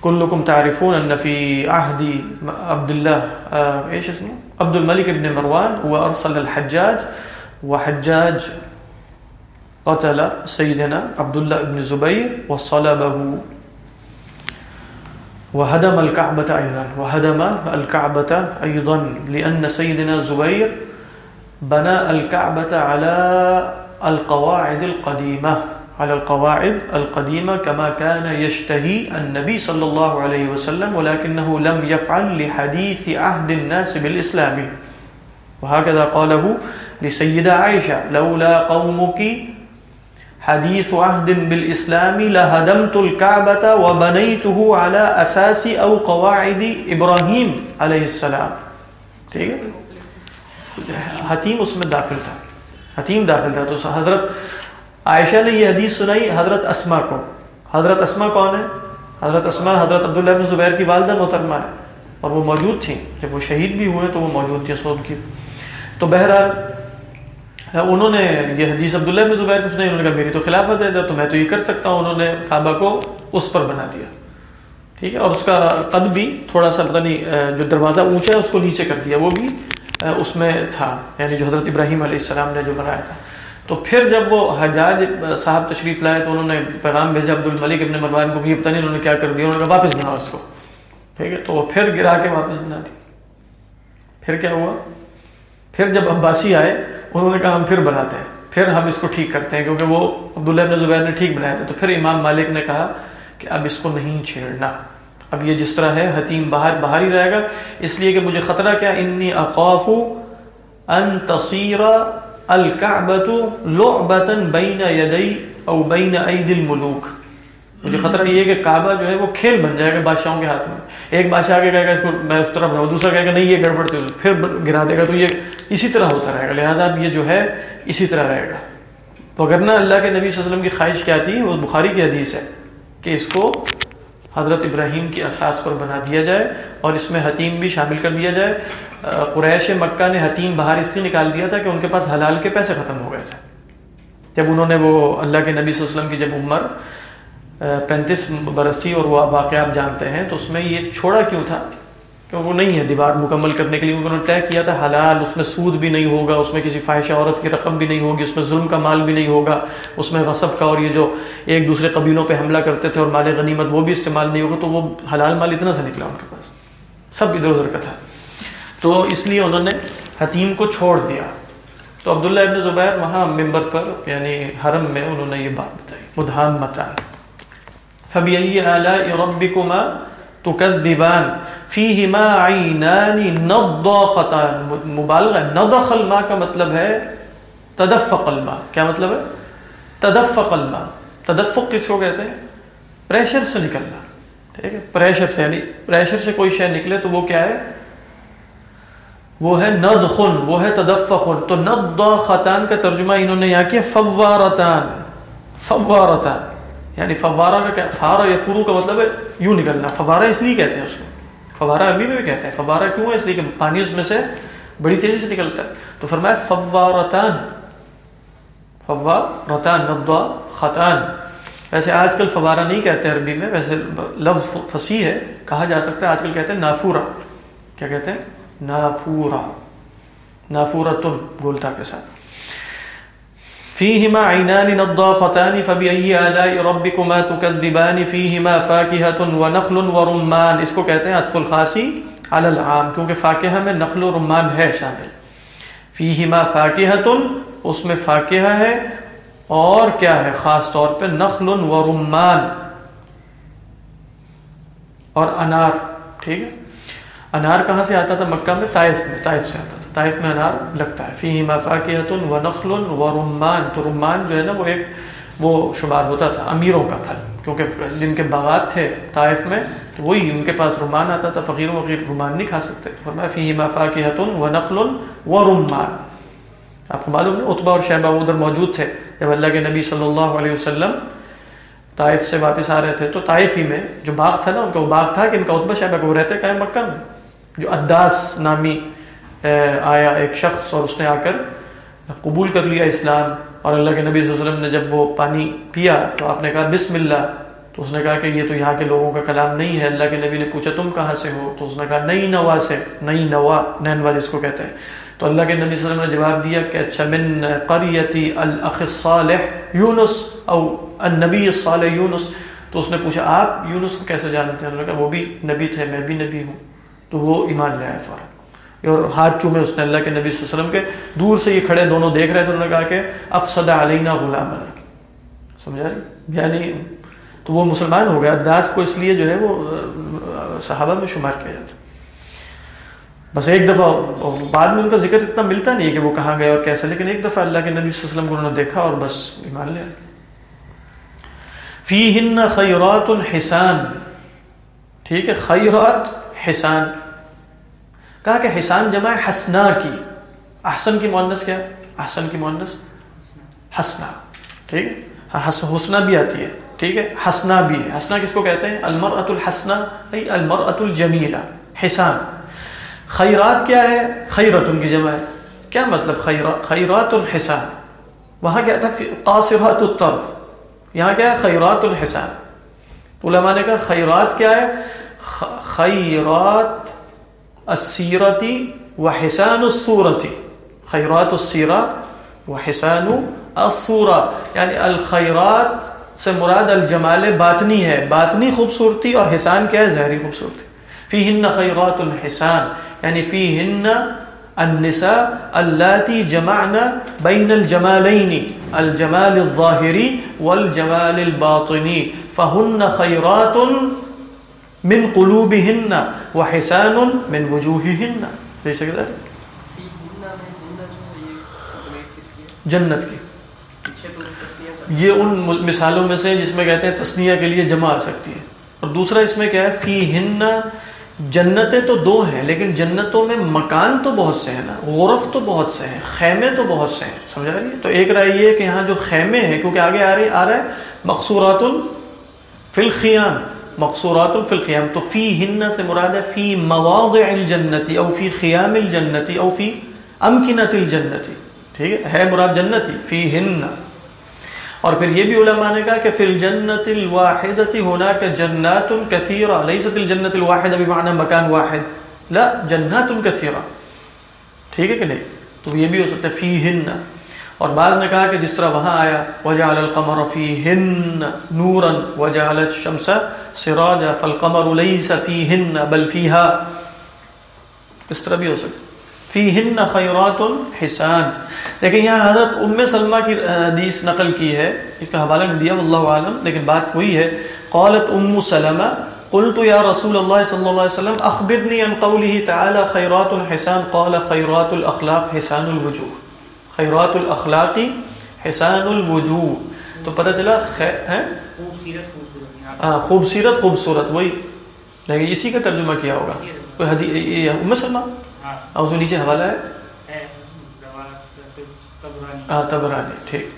كلكم تعرفون أن في عهد عبد الله، آه، إيش اسمه؟ عبد الملك بن مروان هو أرسل الحجاج، وحجاج قتل سيدنا عبد الله بن زبير وصلبه. وهدم الكعبة أيضا. وهدم الكعبة أيضا لأن سيدنا زبير بنى الكعبة على القواعد القديمة. على القواعد القديمة كما كان يشتهي النبي صلى الله عليه وسلم، ولكنه لم يفعل لحديث عهد الناس بالإسلام. وهكذا قاله لسيدة عائشة، لولا قومك حديث عهد بالإسلام لهدمت الكعبة وبنيته على أساس أو قواعد إبراهيم عليه السلام. ٹھیک ہے؟ حتیم اس میں داخل تھا. حتیم داخل تھا. تو حضرت عائشہ نے یہ حدیث سنائی، حضرت اسما کو. حضرت اسما کون ہے حضرت اسما حضرت عبداللہ بن زبیر کی والدہ محترمہ ہے اور وہ موجود تھیں. جب وہ شہید بھی ہوئے تو وہ موجود تھیں سود کی. تو بہرحال انہوں نے یہ حدیث عبداللہ بن زبیر کو سنائی، انہوں نے کہا، میری تو خلافت ہے، تو میں تو یہ کر سکتا ہوں، انہوں نے کعبہ کو اس پر بنا دیا۔ ٹھیک ہے، اور اس کا قد بھی تھوڑا سا پتہ نہیں جو دروازہ اونچا ہے، اس کو نیچے کر دیا، وہ بھی اس میں تھا یعنی جو حضرت ابراہیم علیہ السلام نے جو بنایا تھا۔ تو پھر جب وہ حجاج صاحب تشریف لائے، تو انہوں نے پیغام بھیجا، عبد الملک ابن مروان کو بھی پتہ نہیں انہوں نے کیا کر دیا، انہوں نے واپس بنا اس کو۔ ٹھیک ہے، تو وہ پھر گرا کے واپس بنا دی۔ پھر کیا ہوا؟ پھر جب عباسی آئے انہوں نے کہا ہم پھر بناتے ہیں۔ پھر ہم اس کو ٹھیک کرتے ہیں کیونکہ وہ عبداللہ ابن زبیر نے ٹھیک بنایا تھا۔ تو پھر امام مالک نے کہا کہ اب اس کو نہیں چھیڑنا۔ اب یہ جس طرح ہے، حتیم باہر باہر ہی رہے گا۔ اس لیے کہ مجھے خطرہ کیا، انی اخاف ان تصیر الکعبۃ لعبۃ بین یدی او بین اید الملوک۔ مجھے خطرہ یہ ہے کہ کعبہ جو ہے وہ کھیل بن جائے گا بادشاہوں کے ہاتھ میں۔ ایک بادشاہ کے کہے گا اس کو میں اس طرح بناؤں دوسرا کہے گا نہیں، یہ گڑبڑ پھر گرا دے گا، تو یہ اسی طرح ہوتا رہے گا۔ لہذا اب یہ جو ہے اسی طرح رہے گا۔ وغیرہ اللہ کے نبی صلی اللہ علیہ وسلم کی خواہش کیا تھی، وہ بخاری کی حدیث ہے کہ اس کو حضرت ابراہیم کی اساس پر بنا دیا جائے اور اس میں حتیم بھی شامل کر دیا جائے۔ قریش مکہ نے حتیم باہر اس لیے نکال دیا تھا کہ ان کے پاس حلال کے پیسے ختم ہو گئے تھے۔ جب انہوں نے وہ اللہ کے نبی صلی اللہ علیہ وسلم کی جب عمر پینتیس برس تھی اور وہ واقعہ آپ جانتے ہیں، تو اس میں یہ چھوڑا کیوں تھا؟ کہ وہ نہیں ہے، دیوار مکمل کرنے کے لیے انہوں نے طے کیا تھا، حلال، اس میں سود بھی نہیں ہوگا، اس میں کسی فواہشہ عورت کی رقم بھی نہیں ہوگی، اس میں ظلم کا مال بھی نہیں ہوگا، اس میں غصب کا اور یہ جو ایک دوسرے قبیلوں پہ حملہ کرتے تھے اور مال غنیمت وہ بھی استعمال نہیں ہوگا، تو وہ حلال مال اتنا سا نکلا ان کے پاس۔ سب ادھر ادھر کا تھا۔ تو اس لیے انہوں نے حتیم کو چھوڑ دیا۔ تو عبداللہ ابن زبیر وہاں ممبر پر یعنی حرم میں انہوں نے یہ بات بتائی مدھام متان فبی ربکما تکذبان فیہما عینان نضاختان مبالغہ نضخ الماء کا مطلب ہے تدفق الماء۔ کیا مطلب ہے؟ تدفق الماء۔ تدفق کس کو کہتے ہیں؟ پریشر سے نکلنا۔ ٹھیک ہے؟ پریشر سے یعنی پریشر سے کوئی شے نکلے تو وہ کیا ہے؟ وہ ہے ندخن وہ ہے تدفقن تو ندخطان کا ترجمہ انہوں نے یہاں کیا؟ فوارتان۔ فوارتان۔ یعنی فوارہ کا فارا یا فرو کا مطلب ہے یوں نکلنا، فوارہ اس لیے کہتے ہیں اس کو۔ فوارہ عربی میں بھی کہتے ہیں، فوارہ کیوں ہے؟ اس لیے کہ پانی اس میں سے بڑی تیزی سے نکلتا ہے۔ تو فرمایا فوارتان فوارتان ندوا خطان ویسے آج کل فوارہ نہیں کہتے عربی میں، ویسے لفظ فصیح ہے، کہا جا سکتا ہے، آج کل کہتے ہیں نافورہ۔ کیا کہتے ہیں؟ نافورہ۔ نافورتن گولتا کے ساتھ۔ فيهما عينان نضافتان فبأي آلاء ربكما تكذبان فيهما فاكهة ونخل ورمان۔ اس کو کہتے ہیں عطف الخاصی على العام، کیونکہ فاکہہ میں نخل و رمان ہے شامل۔ فیہما فاکہۃ، اس میں فاکہہ ہے۔ اور کیا ہے؟ خاص طور پہ نخل و رمان۔ اور انار، ٹھیک ہے؟ انار کہاں سے آتا تھا؟ مکہ میں، طائف میں، طائف سے آتا تھا۔ طائف میں انار لگتا ہے۔ فی مفاقیت و نخل و رمان تو رمان جو ہے نا، وہ ایک، وہ شمار ہوتا تھا، امیروں کا پھل کیونکہ جن کے باغات تھے طائف میں، تو وہی ان کے پاس رمان آتا تھا فقیر و فقیر رمان نہیں کھا سکتے۔ فرمایا فی مفاقیت و نخل و رمان آپ کو معلوم ہے اتبا اور شہبہ ادھر موجود تھے۔ جب اللہ کے نبی صلی اللہ علیہ وسلم طائف سے واپس آ رہے تھے، تو طائف ہی میں جو باغ تھا نا، ان کا وہ باغ تھا کہ ان کا اتبا شہبہ کو وہ رہتے کہیں مکہ میں۔ جو اداس نامی آیا ایک شخص اور اس نے آ کر قبول کر لیا اسلام اور اللہ کے نبی صلی اللہ علیہ وسلم نے جب وہ پانی پیا تو آپ نے کہا بسم اللہ تو اس نے کہا کہ یہ تو یہاں کے لوگوں کا کلام نہیں ہے، اللہ کے نبی نے پوچھا تم کہاں سے ہو؟ تو اس نے کہا نئی نوا سے، نئی نوا نینوا جس کو کہتے ہیں۔ تو اللہ کے نبی صلی اللہ علیہ وسلم نے جواب دیا کہ اچھا من قریتی الاخ الصالح یونس او النبی الصالح یونس۔ تو اس نے پوچھا، آپ یونس کو کیسے جانتے ہیں؟ انہوں نے کہا، وہ بھی نبی تھے، میں بھی نبی ہوں۔ تو وہ ایمان لے آئے فوراً۔ اور ہاتھ چومے اس نے اللہ کے نبی صلی اللہ علیہ وسلم کے۔ دور سے یہ کھڑے دونوں دیکھ رہے تھے، انہوں نے کہا کہ افسد علینا غلام سمجھا رہی؟ یعنی تو وہ مسلمان ہو گیا، داس کو اس لیے جو ہے وہ صحابہ میں شمار کیا جاتا۔ بس ایک دفعہ بعد میں ان کا ذکر اتنا ملتا نہیں ہے کہ وہ کہاں گئے اور کیسے، لیکن ایک دفعہ اللہ کے نبی صلی اللہ علیہ وسلم کو انہوں نے دیکھا اور بس ایمان لیا فی ہن خیرات الحسان ٹھیک ہے، خیرات حسان۔ کہا کہ حسان جمع ہے، حسنا کی۔ احسن کی مونس کیا احسن کی مونس حسنا۔ ٹھیک ہے؟ ہاں، حسنا بھی آتی ہے۔ ٹھیک ہے؟ حسنا بھی ہے۔ حسنا کس کو کہتے ہیں؟ المرأت الحسنا المرأت الجمیلہ۔ حسان۔ خیرات کیا ہے؟ خیرت ان کی جمع ہے۔ کیا مطلب خیرات خیرات الحسان۔ وہاں کیا تھا؟ قاصرات الطرف۔ یہاں کیا ہے؟ خیرات الحسان۔ علماء نے کہا خیرات کیا ہے؟ خیرات السیرتی و حسان الصورتی خیرات السیرہ و حسان الصورہ یعنی الخیرات سے مراد الجمال باطنی ہے. باطنی خوبصورتی اور حسان کیا ہے؟ ظاہری خوبصورتی. فی ہن خیرات الحسان. یعنی فی ہن النساء اللاتی جمعنا بین الجمالین، الجمال الظاہری والجمال الباطنی. فہن خیرات من قلوبهن وحسان من وجوههن. ليس كذلك؟ جنت کی. یہ ان مثالوں میں سے جس میں کہتے ہیں تسنیہ کے لیے جمع آ سکتی ہے. اور دوسرا اس میں کیا ہے؟ فی ہن جنتیں تو دو ہیں، لیکن جنتوں میں مکان تو بہت سے ہیں نا، غرف تو بہت سے ہیں، خیمے تو بہت سے ہیں، سمجھا رہی ہے تو ایک رائے یہ کہ یہاں جو خیمے ہیں، کیونکہ آگے آ رہی آ رہا ہے مقصورات فی الخیام. مقصورات فی الخیام تو فی ہن سے مراد ہے فی مواضع الجنتی او فی خیام الجنتی او فی امکنت الجنتی ٹھیک ہے؟ ہے مراد جنتی فی ہن اور پھر یہ بھی علماء نے کہا کہ فی الجنت الواحدتی ہونا کہ جنات کثیرہ، لیست الجنت الواحدہ بمعنی مکان واحد۔ لا، جنات کثیرہ۔ ٹھیک ہے کہ نہیں؟ تو یہ بھی ہو سکتا ہے، فی ہن اور بعض نے کہا کہ جس طرح وہاں آیا، وجعل القمر فیہن نورا وجعل الشمس سراجا فالقمر لیس فیہن بل فیہا اس طرح بھی ہو سکتا فیہن خیرات حسان۔ لیکن یہاں حضرت ام سلمہ کی حدیث نقل کی ہے۔ اس کا حوالہ نے دیا، واللہ عالم، لیکن بات وہی ہے۔ قالت ام سلمہ، قلت یا رسول اللہ صلی اللہ علیہ وسلم، اخبرنی عن قوله تعالی خیرات حسان، قال خیرات الاخلاق حسان الوجوہ۔ خیرات الاخلاقی حسان الوجوہ۔ تو پتہ چلا خوبصورت خوبصورت وہی۔ لیکن اسی کا ترجمہ کیا ہوگا؟ کوئی حدیث ام سلمہ اور اس میں نیچے حوالہ ہے؟ تبرانی۔ ٹھیک۔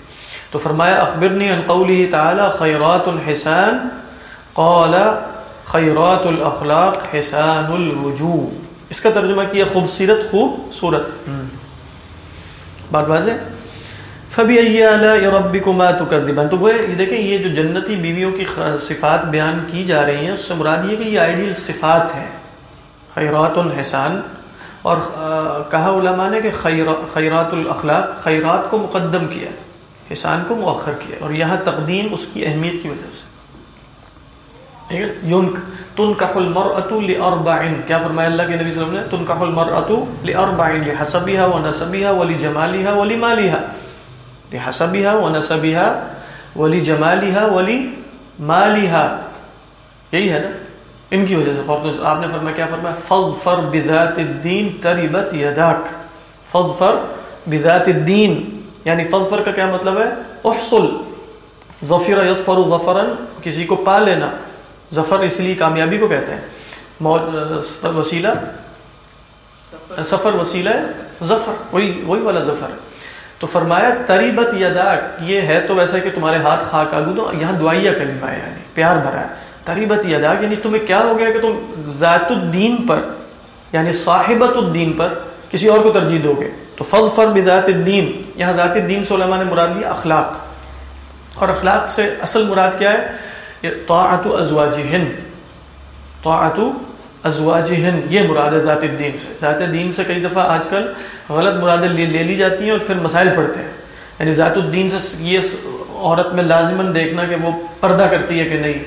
تو فرمایا اخبرنی عن قوله تعالی خیرات الحسان قال خیرات الاخلاق حسان الوجوہ۔ اس کا ترجمہ کیا؟ خوبصورت خوبصورت۔ بات واضح فبی ربکما تکذبان تو یہ دیکھیں، یہ جو جنتی بیویوں کی صفات بیان کی جا رہی ہیں، اس سے مراد یہ کہ یہ آئیڈیل صفات ہیں۔ خیرات الحسان اور کہا علماء نے کہ خیرات الاخلاق خیرات کو مقدم کیا، حسان کو مؤخر کیا، اور یہاں تقدیم اس کی اہمیت کی وجہ سے۔ تنکح المرأة لأربع۔ کیا فرمایا اللہ کے نبی صلی اللہ علیہ وسلم نے؟ تنکح المرأة لأربع لحسبها ونسبها ولجمالها ولمالها۔ لحسبها ونسبها ولجمالها ولمالها۔ یہی ہے نا؟ ان کی وجہ سے خور آپ نے فرمایا، کیا فرمایا؟ فضفر بذات الدین تربت یداک۔ فضفر بذات الدین۔ یعنی فضفر کا کیا مطلب ہے؟ احصل۔ ظفر یظفر ظفرا، کسی کو پا لینا۔ ظفر اس لیے کامیابی کو کہتے ہیں۔ وسیلہ؟ سفر۔ وسیلہ ہے۔ ظفر وہی وہی والا ظفر ہے۔ تو فرمایا تریبت یدا یہ ہے تو ویسا کہ تمہارے ہاتھ خاک آلود یہاں دعائیہ کلمہ ہے یعنی پیار بھرا ہے۔ تریبت یدا یعنی تمہیں کیا ہو گیا کہ تم ذات الدین پر یعنی صاحبت الدین پر کسی اور کو ترجیح دو گے۔ تو فض فر بذات الدین یہاں ذات الدین سے علماء نے مراد لیا اخلاق۔ اور اخلاق سے اصل مراد کیا ہے؟ طاعت ازواجہن طاعت ازواجہن، یہ مراد ہے ذات الدین سے۔ ذات دین سے کئی دفعہ آج کل غلط مرادیں لے لی جاتی ہیں اور پھر مسائل پڑھتے ہیں۔ یعنی ذات الدین سے یہ عورت میں لازماً دیکھنا کہ وہ پردہ کرتی ہے کہ نہیں۔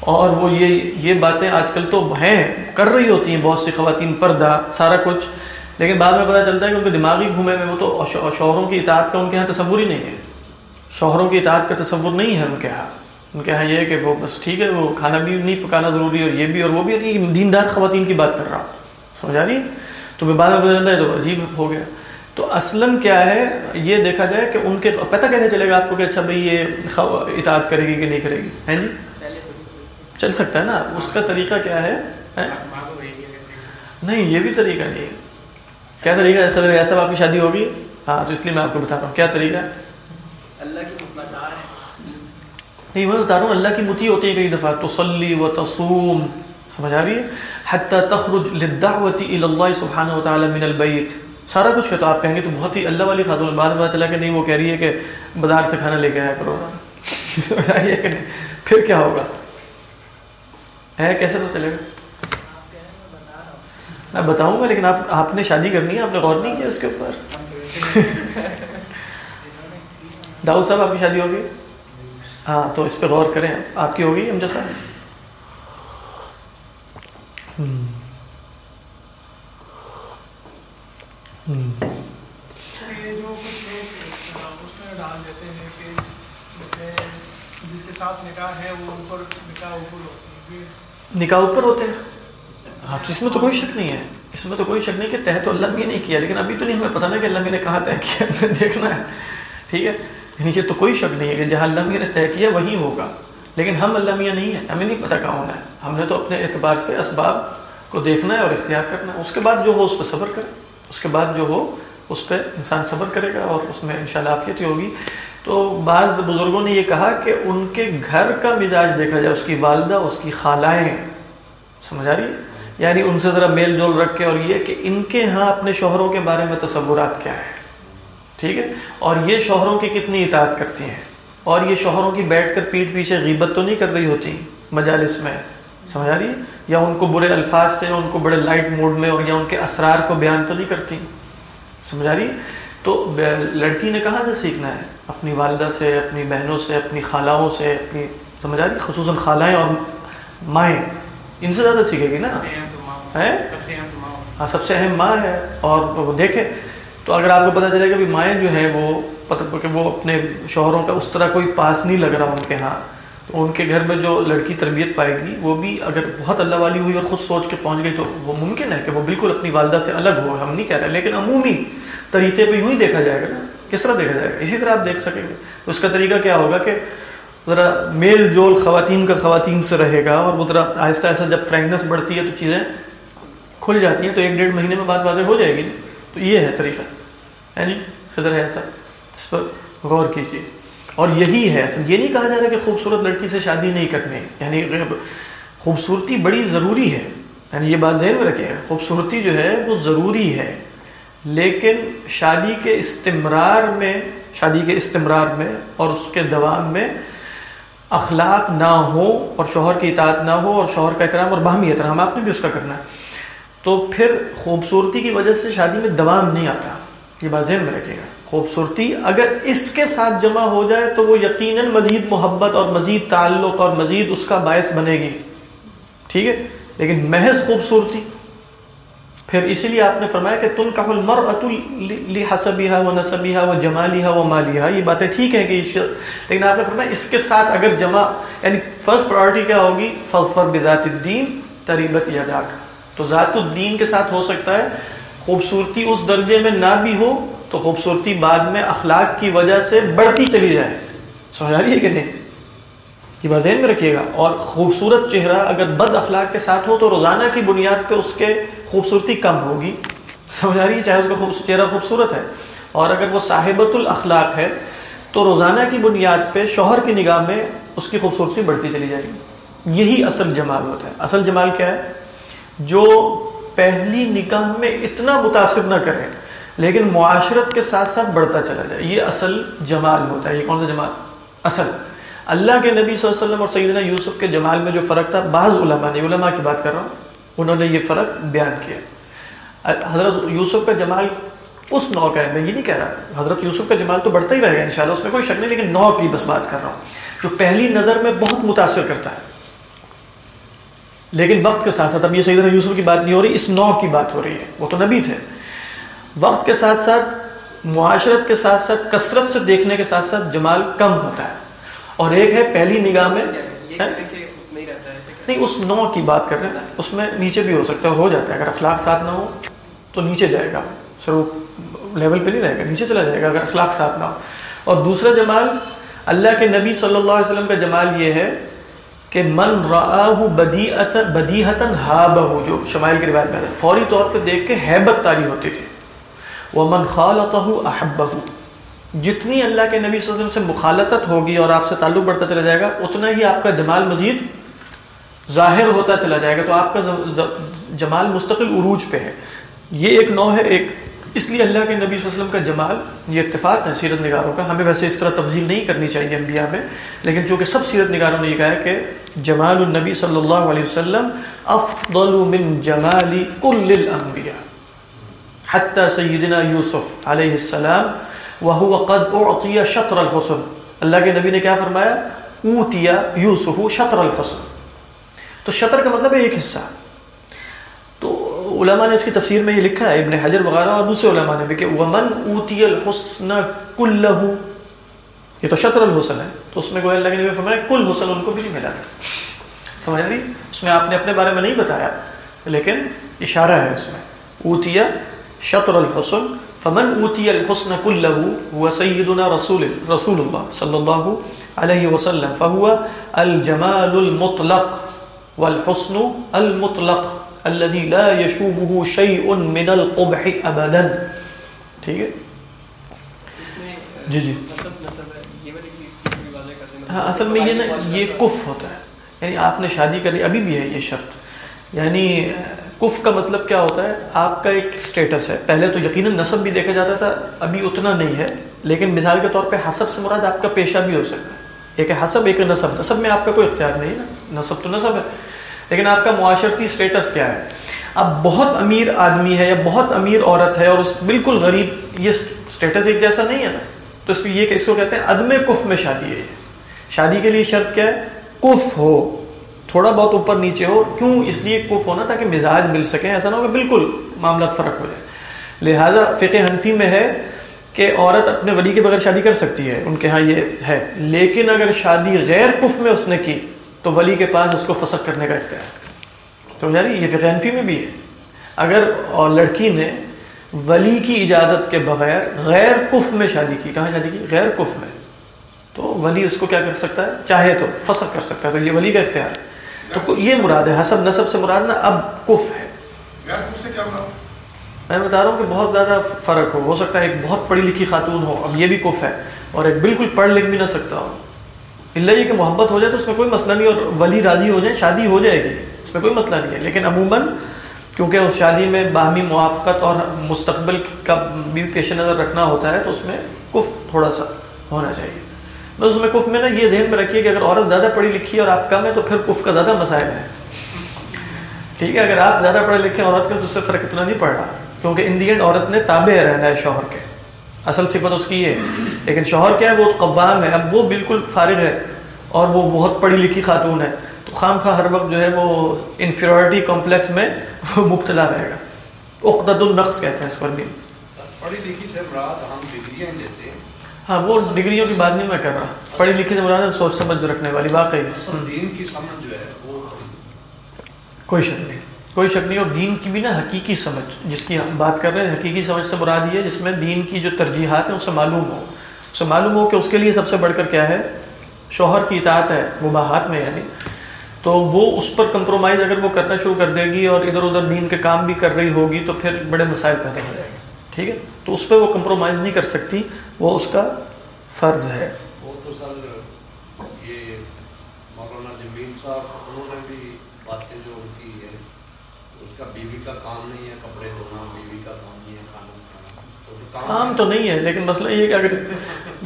اور وہ یہ یہ باتیں آج کل تو ہیں، کر رہی ہوتی ہیں، بہت سی خواتین پردہ، سارا کچھ۔ لیکن بعد میں پتہ چلتا ہے کہ ان کے دماغی گھومے میں وہ تو شوہروں کی اطاعت کا ان کے یہاں تصور ہی نہیں ہے۔ شوہروں کی اطاعت کا تصور نہیں ہے ان کے یہاں۔ ان کے یہاں یہ ہے کہ وہ بس ٹھیک ہے، وہ کھانا بھی نہیں پکانا ضروری اور یہ بھی، اور وہ بھی دیندار خواتین کی بات کر رہا ہوں۔ سمجھ آ رہی ہے؟ تو میں بعد میں پتہ چلتا ہے تو عجیب ہو گیا۔ تو اصلاً کیا ہے، یہ دیکھا جائے کہ ان کے پتہ کیسے چلے گا آپ کو کہ اچھا بھائی یہ اطاعت کرے گی کہ نہیں کرے گی؟ ہے جی؟ چل سکتا ہے نا؟ اس کا طریقہ کیا ہے؟ نہیں، یہ بھی طریقہ نہیں ہے۔ کیا طریقہ ہے؟ خضر ایسا آپ کی شادی ہوگی ہاں تو اس لیے میں آپ کو بتا رہا ہوں۔ کیا طریقہ ہے؟ نہیں میں بتا رہا ہوں اللہ کی متی ہوتی ہے کئی دفعہ تسلی و تصوم سمجھ آ رہی ہے؟ حتی تخرج للدعوت الى اللہ سبحانہ وتعالی من البیت سارا کچھ کہتا آپ کہیں گے تو بہت ہی اللہ والی خاتون بعد بات چلا کہ نہیں، وہ کہہ رہی ہے کہ بازار سے کھانا لے کے آیا کرو۔ سمجھ آ رہی ہے کہ نہیں؟ پھر کیا ہوگا؟ ہے، کیسے پتہ چلے گا؟ میں بتاؤں گا، لیکن آپ آپ نے شادی کرنی ہے، آپ نے غور نہیں کیا اس کے اوپر؟ داؤد صاحب، آپ کی شادی ہوگی ہاں تو اس پہ غور کریں۔ آپ کی ہوگی امجد صاحب؟ نکاح اوپر ہوتے ہیں۔ ہاں تو اس میں تو کوئی شک نہیں ہے۔ اس میں تو کوئی شک نہیں کہ طے تو اللہ میاں نہیں کیا، لیکن ابھی تو نہیں ہمیں پتہ نا کہ اللہ نے کہاں طے کیا۔ دیکھنا ہے۔ ٹھیک ہے؟ یعنی یہ تو کوئی شک نہیں ہے کہ جہاں اللہ میاں نے طے کیا وہی ہوگا۔ لیکن ہم اللہ میاں نہیں ہیں، ہمیں نہیں پتہ کہاں ہونا ہے۔ ہم نے تو اپنے اعتبار سے اسباب کو دیکھنا ہے اور اختیار کرنا ہے۔ اس کے بعد جو ہو اس پہ صبر کرے۔ اس کے بعد جو ہو اس پہ انسان صبر کرے گا اور اس میں ان شاء اللہ ہوگی۔ تو بعض بزرگوں نے یہ کہا کہ ان کے گھر کا مزاج دیکھا جائے، اس کی والدہ، اس کی خالائیں۔ سمجھ آ رہی ہے؟ یعنی ان سے ذرا میل جول رکھ کے اور یہ کہ ان کے ہاں اپنے شوہروں کے بارے میں تصورات کیا ہے ٹھیک ہے؟ اور یہ شوہروں کی کتنی اطاعت کرتی ہیں؟ اور یہ شوہروں کی بیٹھ کر پیٹ پیچھے غیبت تو نہیں کر رہی ہوتی مجالس میں؟ سمجھ آ رہی ہے؟ یا ان کو برے الفاظ سے ان کو بڑے لائٹ موڈ میں اور یا ان کے اسرار کو بیان تو نہیں کرتی؟ سمجھ آ رہی ہے؟ تو لڑکی نے کہاں سے سیکھنا ہے؟ اپنی والدہ سے اپنی بہنوں سے اپنی خالاؤں سے اپنی سمجھ آ رہی خصوصاً خالائیں اور مائیں۔ ان سے زیادہ سیکھے گی نا؟ ہاں سب سے اہم ماں ہے اور وہ دیکھے تو اگر آپ کو پتہ چلے کہ مائیں جو ہیں وہ پتہ کہ وہ اپنے شوہروں کا اس طرح کوئی پاس نہیں لگ رہا ان کے ہاں تو ان کے گھر میں جو لڑکی تربیت پائے گی، وہ بھی اگر بہت اللہ والی ہوئی اور خود سوچ کے پہنچ گئی تو وہ ممکن ہے کہ وہ بالکل اپنی والدہ سے الگ ہو، ہم نہیں کہہ رہے، لیکن عمومی طریقے پہ یوں ہی دیکھا جائے گا نا، کس طرح دیکھا جائے گا؟ اسی طرح آپ دیکھ سکیں گے۔ اس کا طریقہ کیا ہوگا کہ ذرا میل جول خواتین کا خواتین سے رہے گا اور وہ ذرا آہستہ آہستہ جب فرینکنیس بڑھتی ہے تو چیزیں کھل جاتی ہیں تو ایک ڈیڑھ مہینے میں بات واضح ہو جائے گی تو یہ ہے طریقہ۔ ہے نہیں خضر ہے ایسا۔ اس پر غور کیجیے اور یہی ہے اصل، یہ نہیں کہا جا رہا کہ خوبصورت لڑکی سے شادی نہیں کرنی یعنی خوبصورتی بڑی ضروری ہے۔ یعنی یہ بات ذہن میں رکھے خوبصورتی جو ہے وہ ضروری ہے۔ لیکن شادی کے استمرار میں، شادی کے استمرار میں اور اس کے دوام میں اخلاق نہ ہو اور شوہر کی اطاعت نہ ہو اور شوہر کا احترام اور باہمی احترام، آپ نے بھی اس کا کرنا۔ ہے تو پھر خوبصورتی کی وجہ سے شادی میں دوام نہیں آتا۔ یہ بات ذہن میں رکھے گا۔ خوبصورتی اگر اس کے ساتھ جمع ہو جائے تو وہ یقیناً مزید محبت اور مزید تعلق اور مزید اس کا باعث بنے گی۔ ٹھیک ہے؟ لیکن محض خوبصورتی۔ پھر اسی لیے آپ نے فرمایا کہ تن کا مر اتحسبی ہے وہ نصبی ہے وہ جمالی ہے وہ مالی یہ باتیں ٹھیک ہیں کہ لیکن آپ نے فرمایا اس کے ساتھ اگر جمع یعنی فرسٹ پرائرٹی کیا ہوگی؟ فلفر بذات الدین تریبت یا تو ذات الدین کے ساتھ ہو سکتا ہے، خوبصورتی اس درجے میں نہ بھی ہو تو خوبصورتی بعد میں اخلاق کی وجہ سے بڑھتی چلی جائے۔ سمجھ آ رہی ہے کہ نہیں؟ یہ بات ذہن میں رکھیے گا۔ اور خوبصورت چہرہ اگر بد اخلاق کے ساتھ ہو تو روزانہ کی بنیاد پہ اس کے خوبصورتی کم ہوگی۔ سمجھ آ رہی ہے؟ چاہے اس کا چہرہ خوبصورت ہے۔ اور اگر وہ صاحبۃ الاخلاق ہے تو روزانہ کی بنیاد پہ شوہر کی نگاہ میں اس کی خوبصورتی بڑھتی چلی جائے گی۔ یہی اصل جمال ہوتا ہے۔ اصل جمال کیا ہے؟ جو پہلی نکاح میں اتنا متاثر نہ کرے لیکن معاشرت کے ساتھ ساتھ بڑھتا چلا جائے۔ یہ اصل جمال ہوتا ہے۔ یہ کون سا جمال؟ اصل۔ اللہ کے نبی صلی اللہ علیہ وسلم اور سیدنا یوسف کے جمال میں جو فرق تھا، بعض علماء نے، علماء کی بات کر رہا ہوں، انہوں نے یہ فرق بیان کیا۔ حضرت یوسف کا جمال اس نو کا ہے میں، یہ نہیں کہہ رہا۔ حضرت یوسف کا جمال تو بڑھتا ہی رہے گا انشاءاللہ، اس میں کوئی شک نہیں، لیکن نو کی بس بات کر رہا ہوں۔ جو پہلی نظر میں بہت متاثر کرتا ہے۔ لیکن وقت کے ساتھ ساتھ اب یہ سیدنا یوسف کی بات نہیں ہو رہی اس نو کی بات ہو رہی ہے۔ وہ تو نبی تھے۔ وقت کے ساتھ ساتھ معاشرت کے ساتھ ساتھ کثرت سے دیکھنے کے ساتھ ساتھ جمال کم ہوتا ہے۔ اور ایک ہے پہلی نگاہ میں نہیں اس نو کی بات کر رہے ہیں۔ اس میں نیچے بھی ہو سکتا ہے ہو جاتا ہے۔ اگر اخلاق ساتھ نہ ہو تو نیچے جائے گا۔ سر وہ لیول پہ نہیں رہے گا نیچے چلا جائے گا اگر اخلاق ساتھ نہ ہو۔ اور دوسرا جمال اللہ کے نبی صلی اللہ علیہ وسلم کا جمال یہ ہے کہ من راہ بدی حتن ہا بہو جو شمائل کی روایت میں فوری طور پہ دیکھ کے حیبت تاری ہوتی تھی۔ وہ من خالت احب جتنی اللہ کے نبی صلی اللہ علیہ وسلم سے مخالطت ہوگی اور آپ سے تعلق بڑھتا چلا جائے گا، اتنا ہی آپ کا جمال مزید ظاہر ہوتا چلا جائے گا۔ تو آپ کا جمال مستقل عروج پہ ہے۔ یہ ایک نو ہے، ایک اس لیے اللہ کے نبی صلی اللہ علیہ وسلم کا جمال، یہ اتفاق ہے سیرت نگاروں کا۔ ہمیں ویسے اس طرح تفضیل نہیں کرنی چاہیے انبیاء میں، لیکن چونکہ سب سیرت نگاروں نے یہ کہا کہ جمال النبی صلی اللہ علیہ وسلم افضل من جمال کل الانبیاء، حتی سیدنا یوسف علیہ السلام وهو قد اعطی شطر الحسن۔ اللہ کے نبی نے کیا فرمایا؟ اوتیا یوسف شطر الحسن۔ تو شطر کا مطلب ہے ایک حصہ۔ علماء نے اس کی تفسیر میں یہ لکھا ہے، ابن حجر وغیرہ اور دوسرے علماء نے بھی کہ ومن اوتی الحسن کلہ یہ تو شطر الحسن ہے، تو اس میں گویا اللہ کے فرمایا کل حسن ان کو بھی نہیں ملا تھا۔ سمجھ رہی؟ اس میں آپ نے اپنے بارے میں نہیں بتایا، لیکن اشارہ ہے اس میں۔ اوتیا شطر الحسن، فمن اوتی الحسن كله، هو سيدنا رسول رسول الله صلى الله عليه وسلم، فهو الجمال المطلق والحسن المطلق۔ الذي لا يشوبه شيء من القبح ابدا ٹھیک ہے؟ جی جی. ہاں اصل میں یہ نا یہ کف ہوتا ہے۔ یعنی آپ نے شادی کری ابھی بھی ہے یہ شرط۔ یعنی کف کا مطلب کیا ہوتا ہے؟ آپ کا ایک سٹیٹس ہے۔ پہلے تو یقیناً نصب بھی دیکھا جاتا تھا ابھی اتنا نہیں ہے۔ لیکن مثال کے طور پہ حسب سے مراد آپ کا پیشہ بھی ہو سکتا ہے۔ ایک حسب ایک نصب۔ نصب میں آپ کا کوئی اختیار نہیں ہے نا۔ نصب تو نصب ہے۔ لیکن آپ کا معاشرتی سٹیٹس کیا ہے؟ اب بہت امیر آدمی ہے یا بہت امیر عورت ہے اور اس بالکل غریب، یہ سٹیٹس ایک جیسا نہیں ہے نا؟ تو اس کو یہ اس کو کہتے ہیں عدم کف میں شادی ہے یہ۔ شادی کے لیے شرط کیا ہے؟ کف ہو۔ تھوڑا بہت اوپر نیچے ہو۔ کیوں؟ اس لیے کف ہونا تاکہ مزاج مل سکیں ایسا نہ ہو کہ بالکل معاملات فرق ہو جائے۔ لہٰذا فقہ حنفی میں ہے کہ عورت اپنے ولی کے بغیر شادی کر سکتی ہے۔ ان کے ہاں یہ ہے۔ لیکن اگر شادی غیر کف میں اس نے کی تو ولی کے پاس اس کو فسق کرنے کا اختیار تو یعنی یہ فقہ حنفی میں بھی ہے۔ اگر اور لڑکی نے ولی کی اجازت کے بغیر غیر کف میں شادی کی کہاں شادی کی؟ غیر کف میں۔ تو ولی اس کو کیا کر سکتا ہے؟ چاہے تو فسق کر سکتا ہے۔ تو یہ ولی کا اختیار ہے۔ تو یہ مراد ہے حسب نصب سے مراد نا اب کف ہے۔ میں بتا رہا ہوں کہ بہت زیادہ فرق ہو۔ ہو سکتا ہے ایک بہت پڑھی لکھی خاتون ہو اب یہ بھی کف ہے۔ اور ایک بالکل پڑھ لکھ بھی نہ سکتا ہو۔ اللہ جی یہ کہ محبت ہو جائے تو اس میں کوئی مسئلہ نہیں اور ولی راضی ہو جائے، شادی ہو جائے گی، اس میں کوئی مسئلہ نہیں ہے۔ لیکن عموماً کیونکہ اس شادی میں باہمی موافقت اور مستقبل کا بھی پیش نظر رکھنا ہوتا ہے، تو اس میں کف تھوڑا سا ہونا چاہیے۔ بس اس میں کف میں نا یہ ذہن میں رکھیے کہ اگر عورت زیادہ پڑھی لکھی ہے اور آپ کم ہے تو پھر کف کا زیادہ مسائل ہے ٹھیک ہے، اگر آپ زیادہ پڑھے لکھے عورت کے تو اس سے فرق اتنا نہیں پڑ رہا، کیونکہ ان دی اینڈ عورت نے تابع رہنا ہے شوہر کے۔ اصل صفت اس کی ہے۔ لیکن شوہر کیا ہے؟ وہ قوام ہے۔ اب وہ بالکل فارغ ہے اور وہ بہت پڑھی لکھی خاتون ہے۔ تو خام خواہ ہر وقت جو ہے وہ انفیورٹی کمپلیکس میں وہ مبتلا رہے گا۔ اقدد النقص کہتے ہیں اس پر بھی پڑھی لکھی سے مراد ہم ڈگریاں لیتے ہیں۔ ہاں وہ ڈگریوں کی بات نہیں میں کر رہا۔ پڑھی لکھی سے مراد سوچ سمجھ رکھنے والی واقعی۔ دین کی سمجھ جو ہے وہ کوئی شک نہیں۔ کوئی شک نہیں اور دین کی بھی نا حقیقی سمجھ، جس کی ہم بات کر رہے ہیں، حقیقی سمجھ سے مراد یہ جس میں دین کی جو ترجیحات ہیں اسے معلوم ہو۔ اسے معلوم ہو کہ اس کے لیے سب سے بڑھ کر کیا ہے، شوہر کی اطاعت ہے، مباحات میں یعنی۔ تو وہ اس پر کمپرومائز اگر وہ کرنا شروع کر دے گی اور ادھر ادھر دین کے کام بھی کر رہی ہوگی، تو پھر بڑے مسائل پیدا ہو جائیں گے۔ ٹھیک ہے؟ تو اس پہ وہ کمپرومائز نہیں کر سکتی، وہ اس کا فرض ہے۔ وہ تو سر، یہ مولانا جمیل صاحب انہوں نے بھی باتیں جو ان کی ہے اس کا بیوی کا کام نہیں ہے، کپڑے دھونا، بیوی کا کام نہیں ہے، کھانا تو کام تو نہیں ہے، لیکن مسئلہ یہ کہ اگر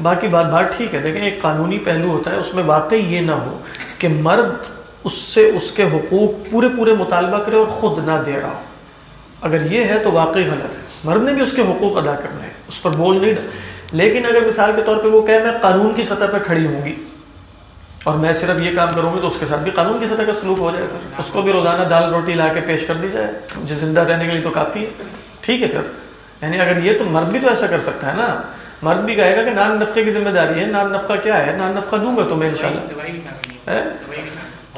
باقی بات بات ٹھیک ہے۔ دیکھیں، ایک قانونی پہلو ہوتا ہے، اس میں واقعی یہ نہ ہو کہ مرد اس سے اس کے حقوق پورے پورے مطالبہ کرے اور خود نہ دے رہا ہو۔ اگر یہ ہے تو واقعی غلط ہے۔ مرد نے بھی اس کے حقوق ادا کرنے ہیں، اس پر بوجھ نہیں ڈال- لیکن اگر مثال کے طور پہ وہ کہے، میں قانون کی سطح پہ کھڑی ہوں گی اور میں صرف یہ کام کروں گی تو اس کے ساتھ بھی قانون کی سطح کا سلوک ہو جائے گا۔ اس کو بھی روزانہ دال روٹی لا کے پیش کر دی جائے۔ جو زندہ رہنے کے لیے تو کافی ہے۔ ٹھیک ہے پھر۔ یعنی اگر یہ تو مرد بھی تو ایسا کر سکتا ہے نا۔ مرد بھی کہے گا کہ نان نفقے کی ذمہ داری ہے نان نفقہ کیا ہے؟ نان نفقہ دوں گا تمہیں انشاءاللہ۔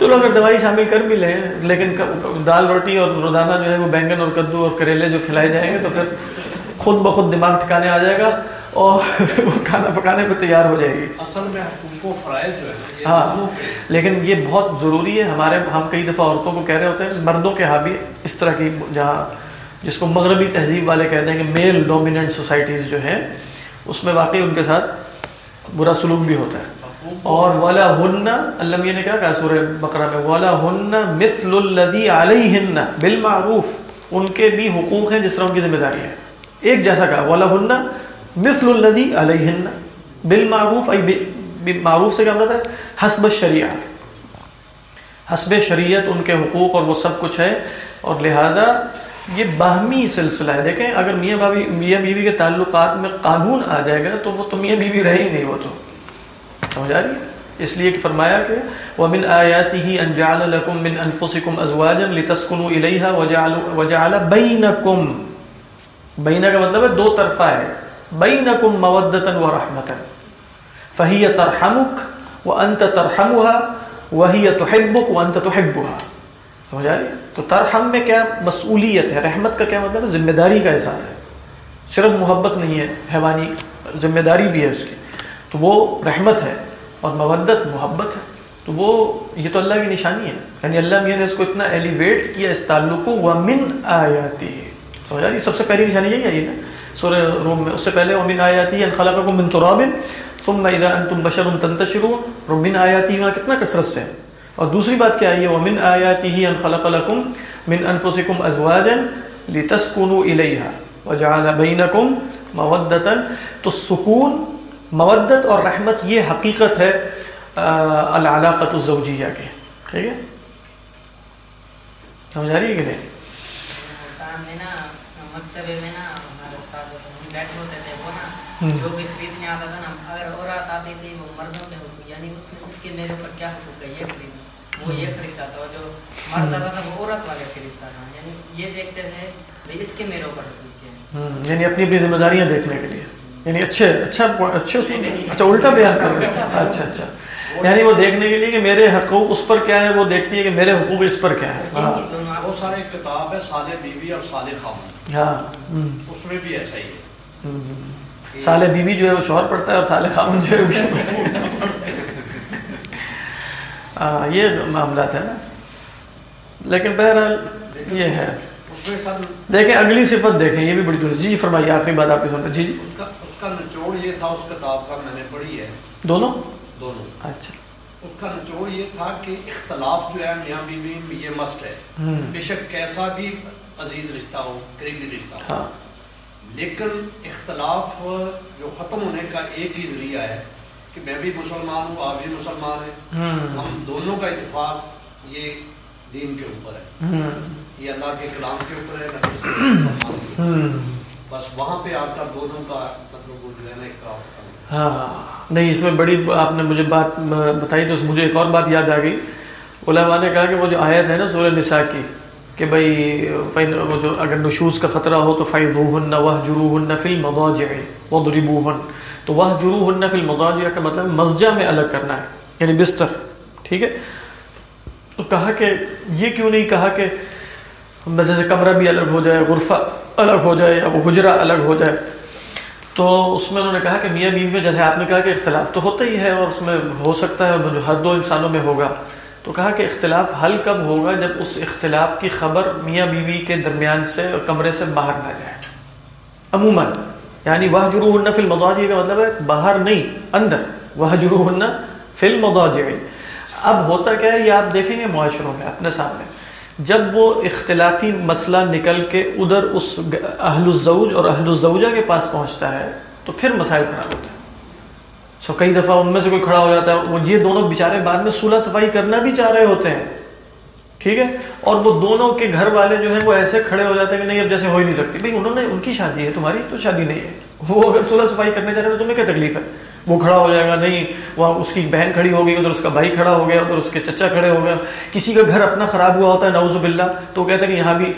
چلو اگر دوائی شامل کر بھی لیں لیکن دال روٹی اور روزانہ جو ہے وہ بینگن اور کدو اور کریلے جو کھلائے جائیں گے تو پھر خود بخود دماغ ٹھکانے آ جائے گا۔ اور وہ کھانا پکانے پہ تیار ہو جائے گی۔ اصل میں حقوق و فرائض جو ہے ہاں لیکن یہ بہت ضروری ہے۔ ہمارے ہم کئی دفعہ عورتوں کو کہہ رہے ہوتے ہیں مردوں کے ہاں بھی اس طرح کی جہاں جس کو مغربی تہذیب والے کہتے ہیں کہ میل ڈومیننٹ سوسائٹیز جو ہیں اس میں واقعی ان کے ساتھ برا سلوک بھی ہوتا ہے۔ اور والا ہن میاں نے کیا کہا سورہ بقرہ میں والا ہن مثل الذی علیہن بالمعروف۔ ان کے بھی حقوق ہیں جس طرح ان کی ذمہ داری ہے ایک جیسا کہا والا ہن مثل الذی علیہن بالمعروف معروف سے کیا مطلب ہے؟ حسب شریعت حسب شریعت ان کے حقوق اور وہ سب کچھ ہے۔ اور لہذا یہ باہمی سلسلہ ہے۔ دیکھیں، اگر میاں بھابی میاں بیوی کے تعلقات میں قانون آ جائے گا تو وہ تو میاں بیوی رہے ہی نہیں وہ تو۔ سمجھ آ رہی ہے؟ اس لیے کہ فرمایا کہ وَمِنْ آيَاتِهِ أَنْ جَعَلَ لَكُم مِّنْ أَنفُسِكُمْ أَزْوَاجًا لِتَسْكُنُوا إِلَيْهَا وَجَعَلَ بَيْنَكُمْ۔ بَيْنَ کا مطلب ہے دو طرفہ ہے۔ بَيْنَكُمْ مَوَدَّةً وَرَحْمَةً. فَهِيَ تَرْحَمُكَ وَأَنْتَ تَرْحَمُهَا وَهِيَ تُحِبُّكَ وَأَنْتَ تُحِبُّهَا. سمجھ آ رہی جی؟ ہے تو ترحم میں کیا مسئولیت ہے؟ رحمت کا کیا مطلب ہے؟ ذمہ داری کا احساس ہے. صرف محبت نہیں ہے، حیوانی ذمہ داری بھی ہے اس کی. تو وہ رحمت ہے اور مودت، محبت ہے. تو وہ، یہ تو اللہ کی نشانی ہے. یعنی اللہ میاں نے اس کو اتنا ایلیویٹ کیا اس تعلق کو ومن آیاتی ہے سمجھ آ رہی جی؟ سب سے پہلی نشانی یہی آئی نا؟ سورہ روم میں، اس سے پہلے ومن آیاتی ان خلقکم من تراب، ثم اذا انتم بشر تنتشرون۔ اور من آیاتی وہاں کتنا کثرت سے۔ ہے اور دوسری بات کیا ہے؟ ومن آیاته ان خلق لكم من انفسكم ازواجا لتسكنوا اليها وجعل بينكم مودة تو سکون، مودت اور رحمت یہ حقیقت ہے العلاقت الزوجیہ کے۔ ٹھیک ہے؟ سمجھ آ رہی ہے کہ نہیں؟ بیٹھے ہوتے تھے وہ نا۔ جو بھی خریدنے آتا تھا نا اگر عورت آتی تھی وہ مردوں کے حقوق یعنی اس اس کے میرے اوپر کیا حقوق ہے یہ خرید وہ یہ خریدتا تھا جو مرد آتا تھا وہ عورت والے خریدتا تھا۔ یعنی یہ دیکھتے تھے بھائی اس کے میرے اوپر حقوق ہے۔ یعنی اپنی اپنی ذمہ داریاں دیکھنے کے لیے۔ یعنی اچھے اچھا اچھے اس میں اچھا الٹا بیان کر رہے ہیں۔ اچھا اچھا۔ یعنی وہ دیکھنے کے لیے کہ میرے حقوق اس پر کیا ہے وہ دیکھتی ہے کہ میرے حقوق اس پر کیا ہے۔ ہاں۔ وہ سارے کتاب ہے سال بیوی اور سال خامن ہاں۔ اس میں بھی ایسا ہی ہے۔ سال بیوی جو ہے وہ شوہر پڑتا ہے اور سال خامن جو ہے وہ یہ معاملات ہے نا۔ لیکن بہرحال یہ ہے۔ دیکھیں اگلی صفت دیکھیں یہ بھی بڑی دور۔ جی جی فرمائیے آخری بات آپ کی سن رہے جی جی۔ اس کا نچوڑ یہ تھا اس کتاب کا میں نے پڑھی ہے۔ دونوں؟ دونوں۔ اچھا۔ اس کا نچوڑ یہ تھا کہ اختلاف جو ہے میاں بیوی میں یہ مست ہے۔ بے شک کیسا بھی عزیز رشتہ ہو قریبی رشتہ ہو۔ ہاں۔ لیکن اختلاف جو ختم ہونے کا ایک ہی ذریعہ ہے کہ میں بھی مسلمان ہوں آپ بھی مسلمان ہیں۔ ہم، دونوں کا اتفاق یہ دین کے اوپر ہے۔ یہ اللہ کے کلام کے اوپر ہے نبی۔ بس وہاں پہ آ کر دونوں کا مطلب وہ جو ہے نا اختلاف ختم ہاں۔ نہیں اس میں بڑی آپ نے مجھے بات بتائی تو مجھے ایک اور بات یاد آ گئی۔ علماء نے کہا کہ وہ جو آیت ہے نا سورہ نساء کی کہ بھائی وہ جو اگر نشوز کا خطرہ ہو تو فیضوہن وہجروہن فی المضاجع وضربوہن تو وہجروہن فی المضاجع کا مطلب مزجع میں الگ کرنا ہے یعنی بستر، ٹھیک ہے؟ تو کہا کہ یہ کیوں نہیں کہا کہ جیسے کمرہ بھی الگ ہو جائے، غرفہ الگ ہو جائے یا وہ حجرہ الگ ہو جائے۔ تو اس میں انہوں نے کہا کہ میاں بیوی میں جیسے آپ نے کہا کہ اختلاف تو ہوتا ہی ہے اور اس میں ہو سکتا ہے جو ہر دو انسانوں میں ہوگا۔ تو کہا کہ اختلاف حل کب ہوگا جب اس اختلاف کی خبر میاں بیوی کے درمیان سے اور کمرے سے باہر نہ جائے؟ عموماً یعنی وہ جرو فی المضاجع کا مطلب ہے باہر نہیں، اندر۔ وہ جرو فی المضاجع۔ اب ہوتا کیا ہے، یہ آپ دیکھیں گے معاشروں میں، اپنے سامنے۔ جب وہ اختلافی مسئلہ نکل کے ادھر اس اہل الزوج اور اہل الزوجہ کے پاس پہنچتا ہے، تو پھر مسائل خراب ہوتے ہیں۔ سو کئی دفعہ ان میں سے کوئی کھڑا ہو جاتا ہے، وہ یہ دونوں بیچارے بعد میں صلح صفائی کرنا بھی چاہ رہے ہوتے ہیں۔ ٹھیک ہے؟ اور وہ دونوں کے گھر والے جو ہیں، وہ ایسے کھڑے ہو جاتے ہیں کہ نہیں، اب جیسے ہو ہی نہیں سکتی۔ بھائی، انہوں نے، ان کی شادی ہے، تمہاری تو شادی نہیں ہے۔ وہ اگر صلح صفائی کرنے چاہ رہے ہیں تو تمہیں کیا تکلیف ہے؟ وہ کھڑا ہو جائے گا، نہیں وہاں اس کی بہن کھڑی ہو گئی، ادھر اس کا بھائی کھڑا ہو گیا، ادھر اس کے چچا کھڑے ہو گیا کسی کا گھر اپنا خراب ہوا ہوتا ہے نوز باللہ، تو وہ کہتے ہیں کہ یہاں بھی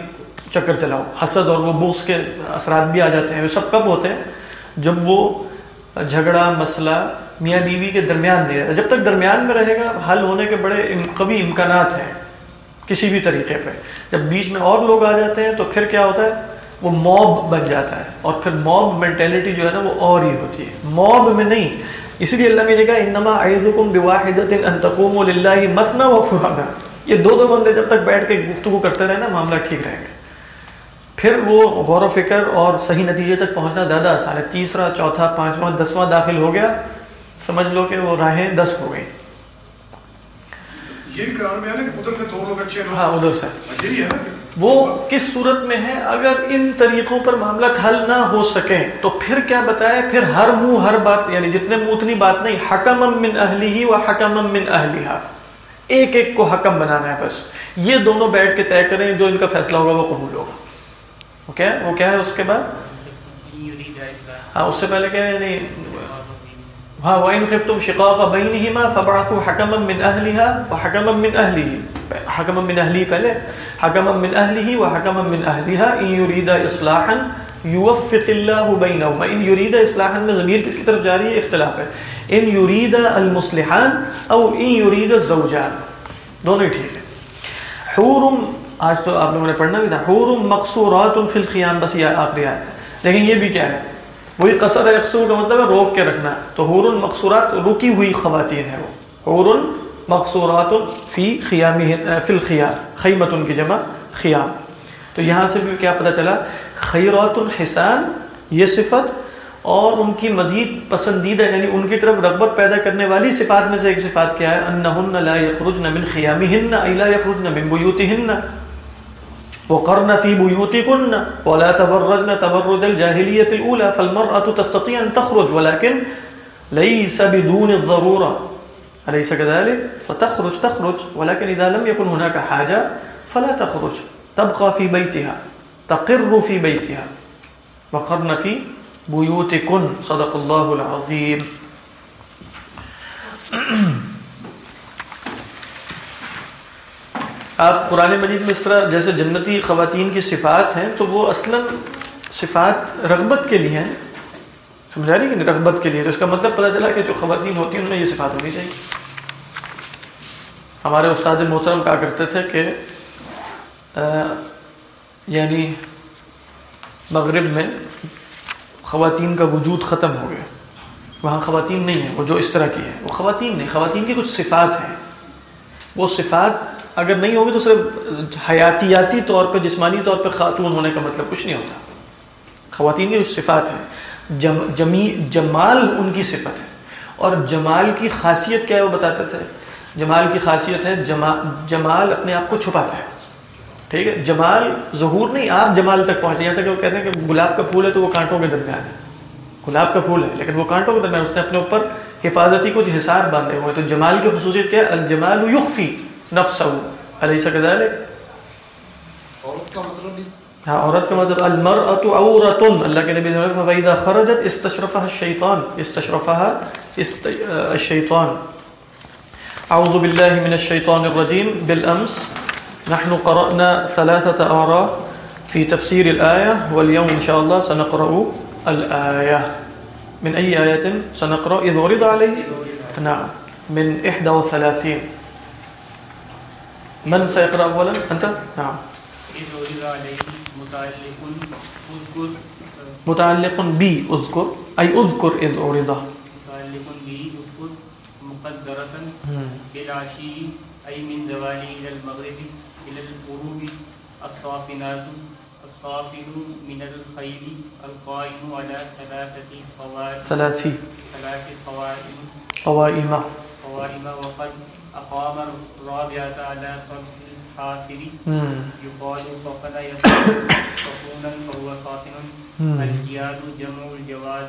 چکر چلاؤ۔ حسد اور وہ بوس کے اثرات بھی آ جاتے ہیں۔ وہ سب کب ہوتے ہیں؟ جب وہ جھگڑا، مسئلہ میاں بیوی کے درمیان نہیں رہتا جب تک درمیان میں رہے گا، حل ہونے کے بڑے قوی امکانات ہیں کسی بھی طریقے پہ۔ جب بیچ میں اور لوگ آ جاتے ہیں تو پھر کیا ہوتا ہے؟ وہ موب بن جاتا ہے اور پھر موب مینٹیلٹی جو ہے نا وہ اور ہی ہوتی ہے۔ موب میں نہیں۔ اسی لیے اللہ نے کہا، انما اعظکم بواحدۃ ان تقوموا للہ مثنا و فردا یہ دو دو بندے جب تک بیٹھ کے گفتگو کرتے رہے نا، معاملہ ٹھیک رہے گا۔ پھر وہ غور و فکر اور صحیح نتیجے تک پہنچنا زیادہ آسان ہے۔ تیسرا چوتھا پانچواں دسواں داخل ہو گیا۔ سمجھ لو کہ وہ راہیں دس ہو گئی یہ بھی قرآن میں ہے نا کہ ادھر سے دو لوگ اچھے لوگ ہاں ادھر سے۔ کہ وہ کس صورت میں ہے اگر ان طریقوں پر معاملہ حل نہ ہو سکیں تو پھر کیا بتائے پھر ہر منہ ہر بات یعنی جتنے منہ اتنی بات نہیں حکم من اہلی ہی و حکم من اہلیہ ایک ایک کو حکم بنانا ہے بس۔ یہ دونوں بیٹھ کے طے کریں جو ان کا فیصلہ ہوگا وہ قبول ہوگا۔ وہ کیا ہے وہ کیا ہے اس کے بعد؟ ہاں اس سے پہلے کیا ہے؟ یعنی ہاں وَإِن خِفْتُمْ شِقَاقَ بَيْنِهِمَا فَبْعَثُوا حَكَمًا مِّنْ أَهْلِهَا وَحَكَمًا مِّنْ أَهْلِهِ. حَكَمًا مِّنْ أَهْلِهِ پہلے، حَكَمًا مِّنْ أَهْلِهِ وَحَكَمًا مِّنْ أَهْلِهَا إِن يُرِيدَ إِصْلَاحًا يُوَفِّقِ اللَّهُ بَيْنَهُمَا. إِن يُرِيدَ إِصْلَاحًا میں ضمیر کس کی طرف جا رہی ہے؟ اختلاف ہے. إِن يُرِيدَ الْمُصْلِحَانِ أو إِن يُرِيدَ الزَّوْجَانِ. دونوں ہی ٹھیک ہے۔ حور آج تو آپ لوگوں نے پڑھنا بھی تھا، حور مقصورات فی الخیام بس یہ آخری آیت ہے۔ لیکن یہ بھی کیا ہے؟ وہی قصر یکسور کا مطلب ہے روک کے رکھنا۔ تو حور مقصورات رکی ہوئی خواتین ہے وہ۔ حور مقصورات فی خیام فی الخیام خیمت کی جمع خیام تو یہاں سے بھی کیا پتہ چلا؟ خیرات الحسان یہ صفت اور ان کی مزید پسندیدہ یعنی ان کی طرف رغبت پیدا کرنے والی صفات میں سے ایک صفات کیا ہے؟ انہن لا یخرجن من خیامہن ای یخرجن من بیوتہن۔ وقرن في بيوتكن ولا تبرجن تبرج الجاهلية الأولى، فالمرأة تستطيع أن تخرج، ولكن ليس بدون الضرورة. أليس كذلك؟ فتخرج، تخرج، ولكن إذا لم يكن هناك حاجة فلا تخرج. تبقى في بيتها، تقر في بيتها. وقرن في بيوتكن، صدق الله العظيم. آپ قرآن مجید میں اس طرح جیسے جنتی خواتین کی صفات ہیں، تو وہ اصلا صفات رغبت کے لیے ہیں۔ سمجھا رہی کہ رغبت کے لیے۔ تو اس کا مطلب پتہ چلا کہ جو خواتین ہوتی ہیں، ان میں یہ صفات ہونی چاہیے۔ ہمارے استاد محترم کہا کرتے تھے کہ یعنی مغرب میں خواتین کا وجود ختم ہو گیا۔ وہاں خواتین نہیں ہیں، وہ جو اس طرح کی ہے وہ خواتین نہیں، خواتین کی کچھ صفات ہیں۔ وہ صفات اگر نہیں ہوگی تو صرف حیاتیاتی طور پہ، جسمانی طور پہ خاتون ہونے کا مطلب کچھ نہیں ہوتا۔ خواتین کی صفات ہیں، جم، جمی، جمال ان کی صفت ہے۔ اور جمال کی خاصیت کیا ہے وہ بتاتے تھے جمال کی خاصیت ہے جمال جمال اپنے آپ کو چھپاتا ہے۔ ٹھیک ہے؟ جمال ظہور نہیں، آپ جمال تک پہنچ یہاں تک کہ وہ کہتے ہیں کہ گلاب کا پھول ہے تو وہ کانٹوں کے درمیان ہے۔ گلاب کا پھول ہے، لیکن وہ کانٹوں کے درمیان، اس نے اپنے اوپر حفاظتی کچھ حصار باندھے ہوئے تو جمال کی خصوصیت کیا ہے؟ الجمال یخفی۔ نفسہ علیہ كذلك؟ عورت کا مطلب ہاں عورت کا مطلب المرأة عورت اللہ کے نبی فَإِذَا خَرَجَتْ اسْتَشْرَفَهَا الشَّيْطَانِ اسْتَشْرَفَهَا است... الشَّيْطَانِ. أعوذ بالله من الشيطان الرجيم بالأمس نحن قرأنا ثلاثة آراء في تفسير الآية واليوم إن شاء الله سنقرأ الآية من أي آية سنقرأ؟ إذ ورد عليه نعم. من إحدى وثلاثين من سيقرأ أولا؟ أنت؟ نعم. متعلق اذكر بي أذكر. أي أذكر إذ أورده متعلق به اذكر مقدرة بالعشي أي من زوال إلى المغرب إلى الغروب الصافنات الصافن من الخيل القائم على ثلاثة قوائم ثلاث قوائم قوائم قوائم وقد أقام الرابعة على طرف الحافر. يقال يصفن صفونا فهو مم. الجياد جمع الجواد.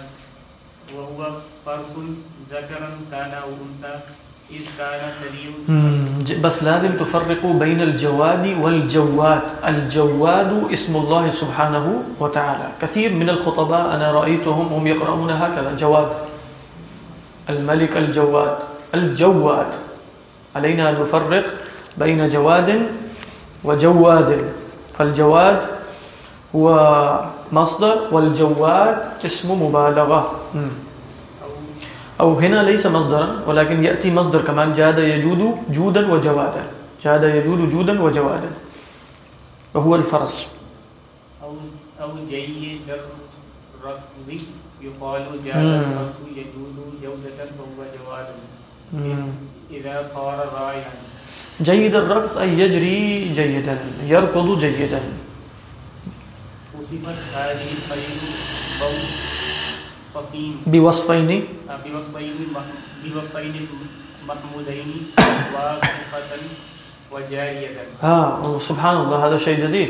وهو فرس ذكرا كان أو أنثى. إذ كان سريع. مم. ج- بس لازم تفرقوا بين الجواد والجواد. الجواد اسم الله سبحانه وتعالى. كثير من الخطباء أنا رأيتهم هم يقرؤون هكذا. جواد. الملك الجواد. الجواد. علينا أن نفرق بين جواد وجواد. فالجواد هو مصدر والجواد اسم مبالغة. أو هنا ليس مصدرا ولكن يأتي مصدر كمان جاد يجود جودا وجوادا. جاد يجود جودا وجوادا. وهو الفرس. أو أو جيد الركض يقال جاد. الركض يجود جودة فهو جواد. صار رايا. جيد الرقص أي يجري جيدا يركض جيدا. وصفت هذه الخيل بو صفين. بوصفين. بوصفين مح- بوصفين محمودين وجارية. ها سبحان الله هذا شيء جديد.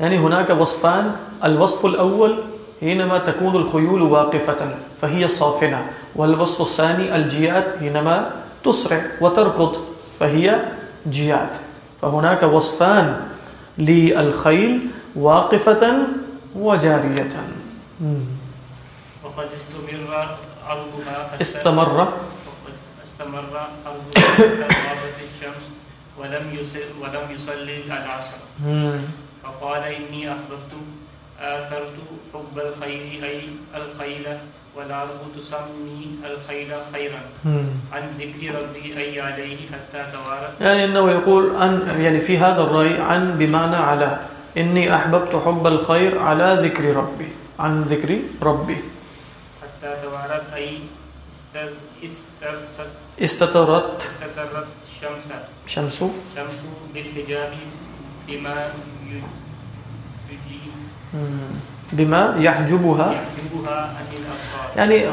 يعني هناك وصفان. الوصف الأول حينما تكون الخيول واقفة فهي صافنة. والوصف الثاني الجياد حينما تسرع وتركض فهي جياد فهناك وصفان للخيل واقفة وجارية. وقد استمر عرضها استمر استمر عرضها حتى غابت الشمس ولم يصل ولم يصلي العصر. فقال إني أحببت آثرت حب الخير أي الخيل والعرب تسمي الخيل خيرا. مم. عن ذكر ربي أي عليه حتى توارت يعني انه يقول عن يعني في هذا الراي عن بمعنى على. اني احببت حب الخير على ذكر ربي. عن ذكر ربي. حتى توارت أي استر استرست استترت. استترت الشمس. شمس شمس بالحجاب بما ي- يجيب مم. بما يحجبها. يعني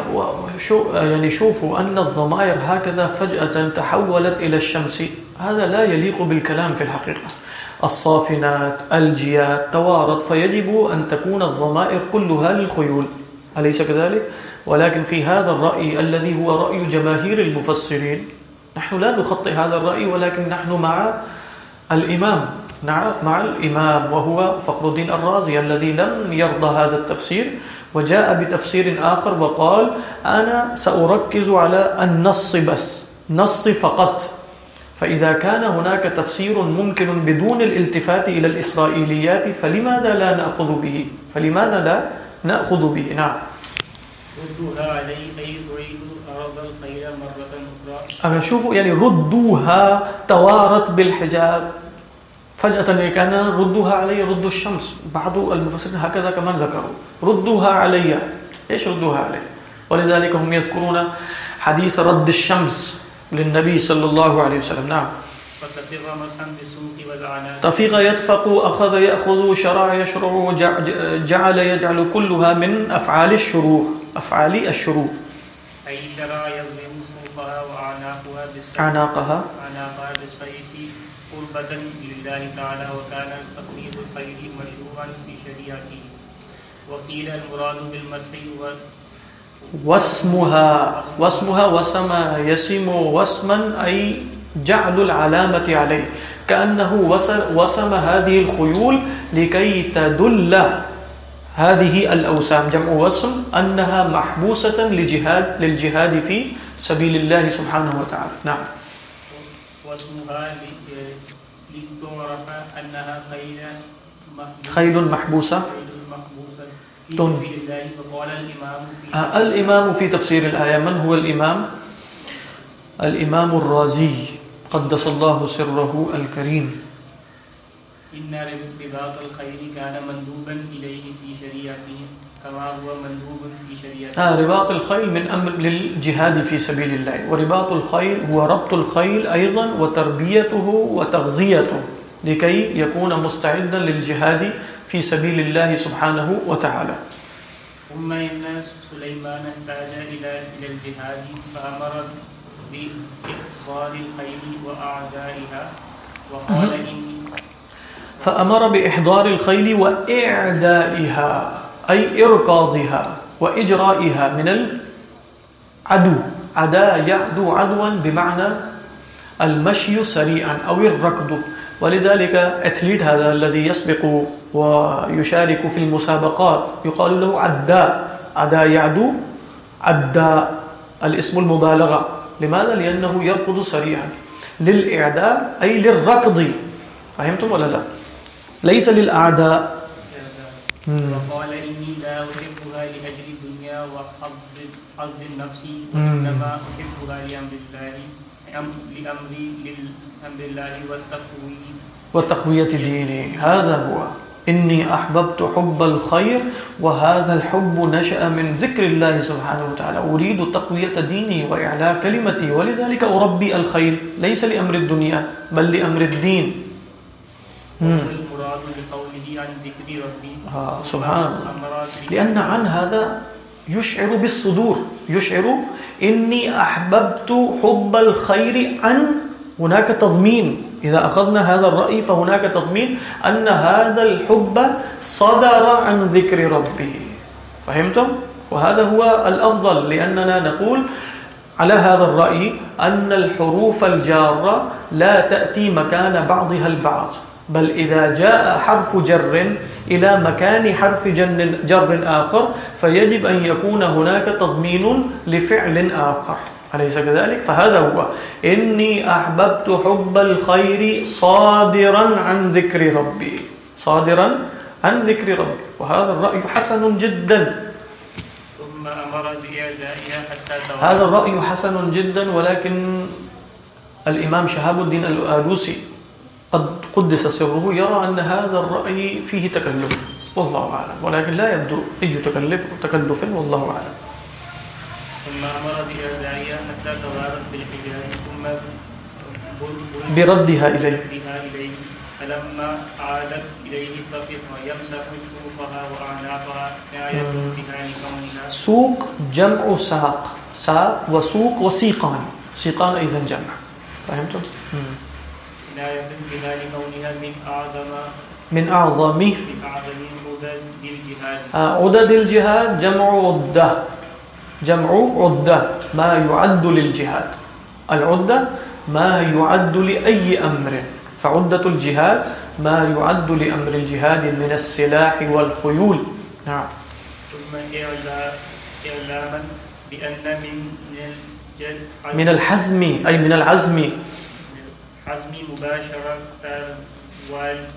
شو يعني شوفوا ان الضمائر هكذا فجأة تحولت الى الشمس. هذا لا يليق بالكلام في الحقيقة. الصافنات، الجياد توارت فيجب ان تكون الضمائر كلها للخيول. أليس كذلك؟ ولكن في هذا الرأي الذي هو رأي جماهير المفسرين، نحن لا نخطئ هذا الرأي، ولكن نحن مع الإمام. مع الإمام وهو فخر الدين الرازي الذي لم يرضى هذا التفسير وجاء بتفسير آخر وقال أنا سأركز على النص بس نص فقط. فإذا كان هناك تفسير ممكن بدون الالتفات إلى الإسرائيليات فلماذا لا نأخذ به؟ فلماذا لا نأخذ به؟ نعم. ردوها علي أي تعيد أرض الخير مرة أخرى. أما شوفوا يعني ردوها توارت بالحجاب. فجأة كان ردوها علي ردوا الشمس. بعض المفسرين هكذا كمان ذكروا. ردوها علي. إيش ردوها علي؟ ولذلك هم يذكرون حديث رد الشمس للنبي صلى الله عليه وسلم. نعم. طفيق يدفق أخذ يأخذ شرع يشرع جع- جعل يجعل كلها من أفعال الشروع أفعال الشروع. أي شرع يظلم سوقها وأعناقها بالسيف. أعناقها. أعناقها بالسيف. قربة لله تعالى وكان تقريب الخير مشروعا في شريعته وقيل المراد بالمسح واسمها واسمها وسم يسم وسما أي جعل العلامة عليه كأنه وسم هذه الخيول لكي تدل هذه الأوسام. جمع وسم أنها محبوسة لجهاد للجهاد في سبيل الله سبحانه وتعالى نعم. واسمها في في آه، الإمام في تفسير الآية. من هو الإمام؟ الإمام الرازي. قدس الله سره الكريم. إن رباط الخير كان مندوبا إليه في شريعته. كما هو مندوب في شريعته آه رباط الخيل من أمر للجهاد في سبيل الله ورباط الخيل هو ربط الخيل أيضا وتربيته وتغذيته لكي يكون مستعدا للجهاد في سبيل الله سبحانه وتعالى ثم إن سليمان احتاج إلى الجهاد فأمر بإحضار الخيل وأعدائها وقال إني فأمر بإحضار الخيل وإعدائها أي إركاضها وإجرائها من العدو. عدا يعدو عدوا بمعنى المشي سريعا أو الركض. ولذلك أتليد هذا الذي يسبق ويشارك في المسابقات يقال له عداء عدا يعدو عداء الاسم المبالغة. لماذا؟ لأنه يركض سريعا. للإعداء أي للركض. فهمتم ولا لا؟ ليس للأعداء. وقال إني لا أحبها لأجل الدنيا وحظ حظ النفس وإنما أحبها لأمر الله أم- لأمر الله والتقوي وتقوية ديني. هذا هو. إني أحببت حب الخير وهذا الحب نشأ من ذكر الله سبحانه وتعالى. أريد تقوية ديني وإعلاء كلمتي ولذلك أربي الخير. ليس لأمر الدنيا بل لأمر الدين. مم. عن ذكر ربي آه، سبحان الله. لأن عن هذا يشعر بالصدور يشعر إني أحببت حب الخير عن هناك تضمين إذا أخذنا هذا الرأي فهناك تضمين أن هذا الحب صدر عن ذكر ربي فهمتم؟ وهذا هو الأفضل لأننا نقول على هذا الرأي أن الحروف الجارة لا تأتي مكان بعضها البعض بل إذا جاء حرف جر إلى مكان حرف جن جر آخر فيجب أن يكون هناك تضمين لفعل آخر. أليس كذلك؟ فهذا هو. إني أحببت حب الخير صادرا عن ذكر ربي. صادرا عن ذكر ربي. وهذا الرأي حسن جدا. ثم أمر بإعدائها حتى توارى هذا الرأي حسن جدا ولكن الإمام شهاب الدين الآلوسي قد قدس سره يرى أن هذا الرأي فيه تكلف والله أعلم. ولكن لا يبدو أي تكلف تكلف والله أعلم. ثم أمر بإعدائها حتى توارت بالحجاج ثم بردها إليه. فلما عادت إليه طفق ويمسح شوفها وأعناقها آية بها لكونها سوق جمع ساق ساق وسوق وسيقان. سيقان أيضا جمع. فهمتم؟ مم. عناية بها لكونها من أعظم من أعظم من أعظم عدد الجهاد عدد الجهاد جمع عدة. جمع عدة ما يعد للجهاد. العدة ما يعد لأي أمر. فعدة الجهاد ما يعد لأمر الجهاد من السلاح والخيول. نعم. ثم إعلا- إعلاما بأن من الجد من الحزم أي من العزم. حزم مباشرة وال-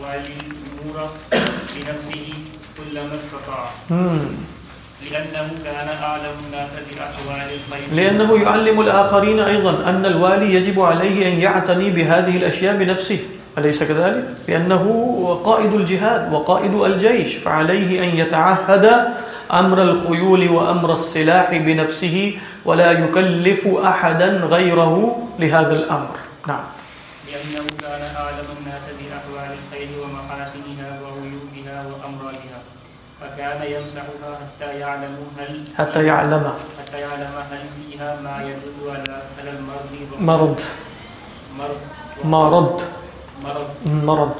والي الأمور بنفسه كلما استطاع. لأنه كان أعلم الناس بأحوال الخير لأنه يعلم الآخرين أيضا أن الوالي يجب عليه أن يعتني بهذه الأشياء بنفسه أليس كذلك؟ لأنه قائد الجهاد وقائد الجيش فعليه أن يتعهد أمر الخيول وأمر السلاح بنفسه ولا يكلف أحدا غيره لهذا الأمر نعم. لأنه كان أعلم الناس بأحوال الخير ومحاسنها وعيوبها وأمراضها فكان يمسحها حتى يعلم هل حتى يعلم. حتى يعلم هل فيها ما يدل على على المرض مرض. مرض. مرض. مرض. مرض.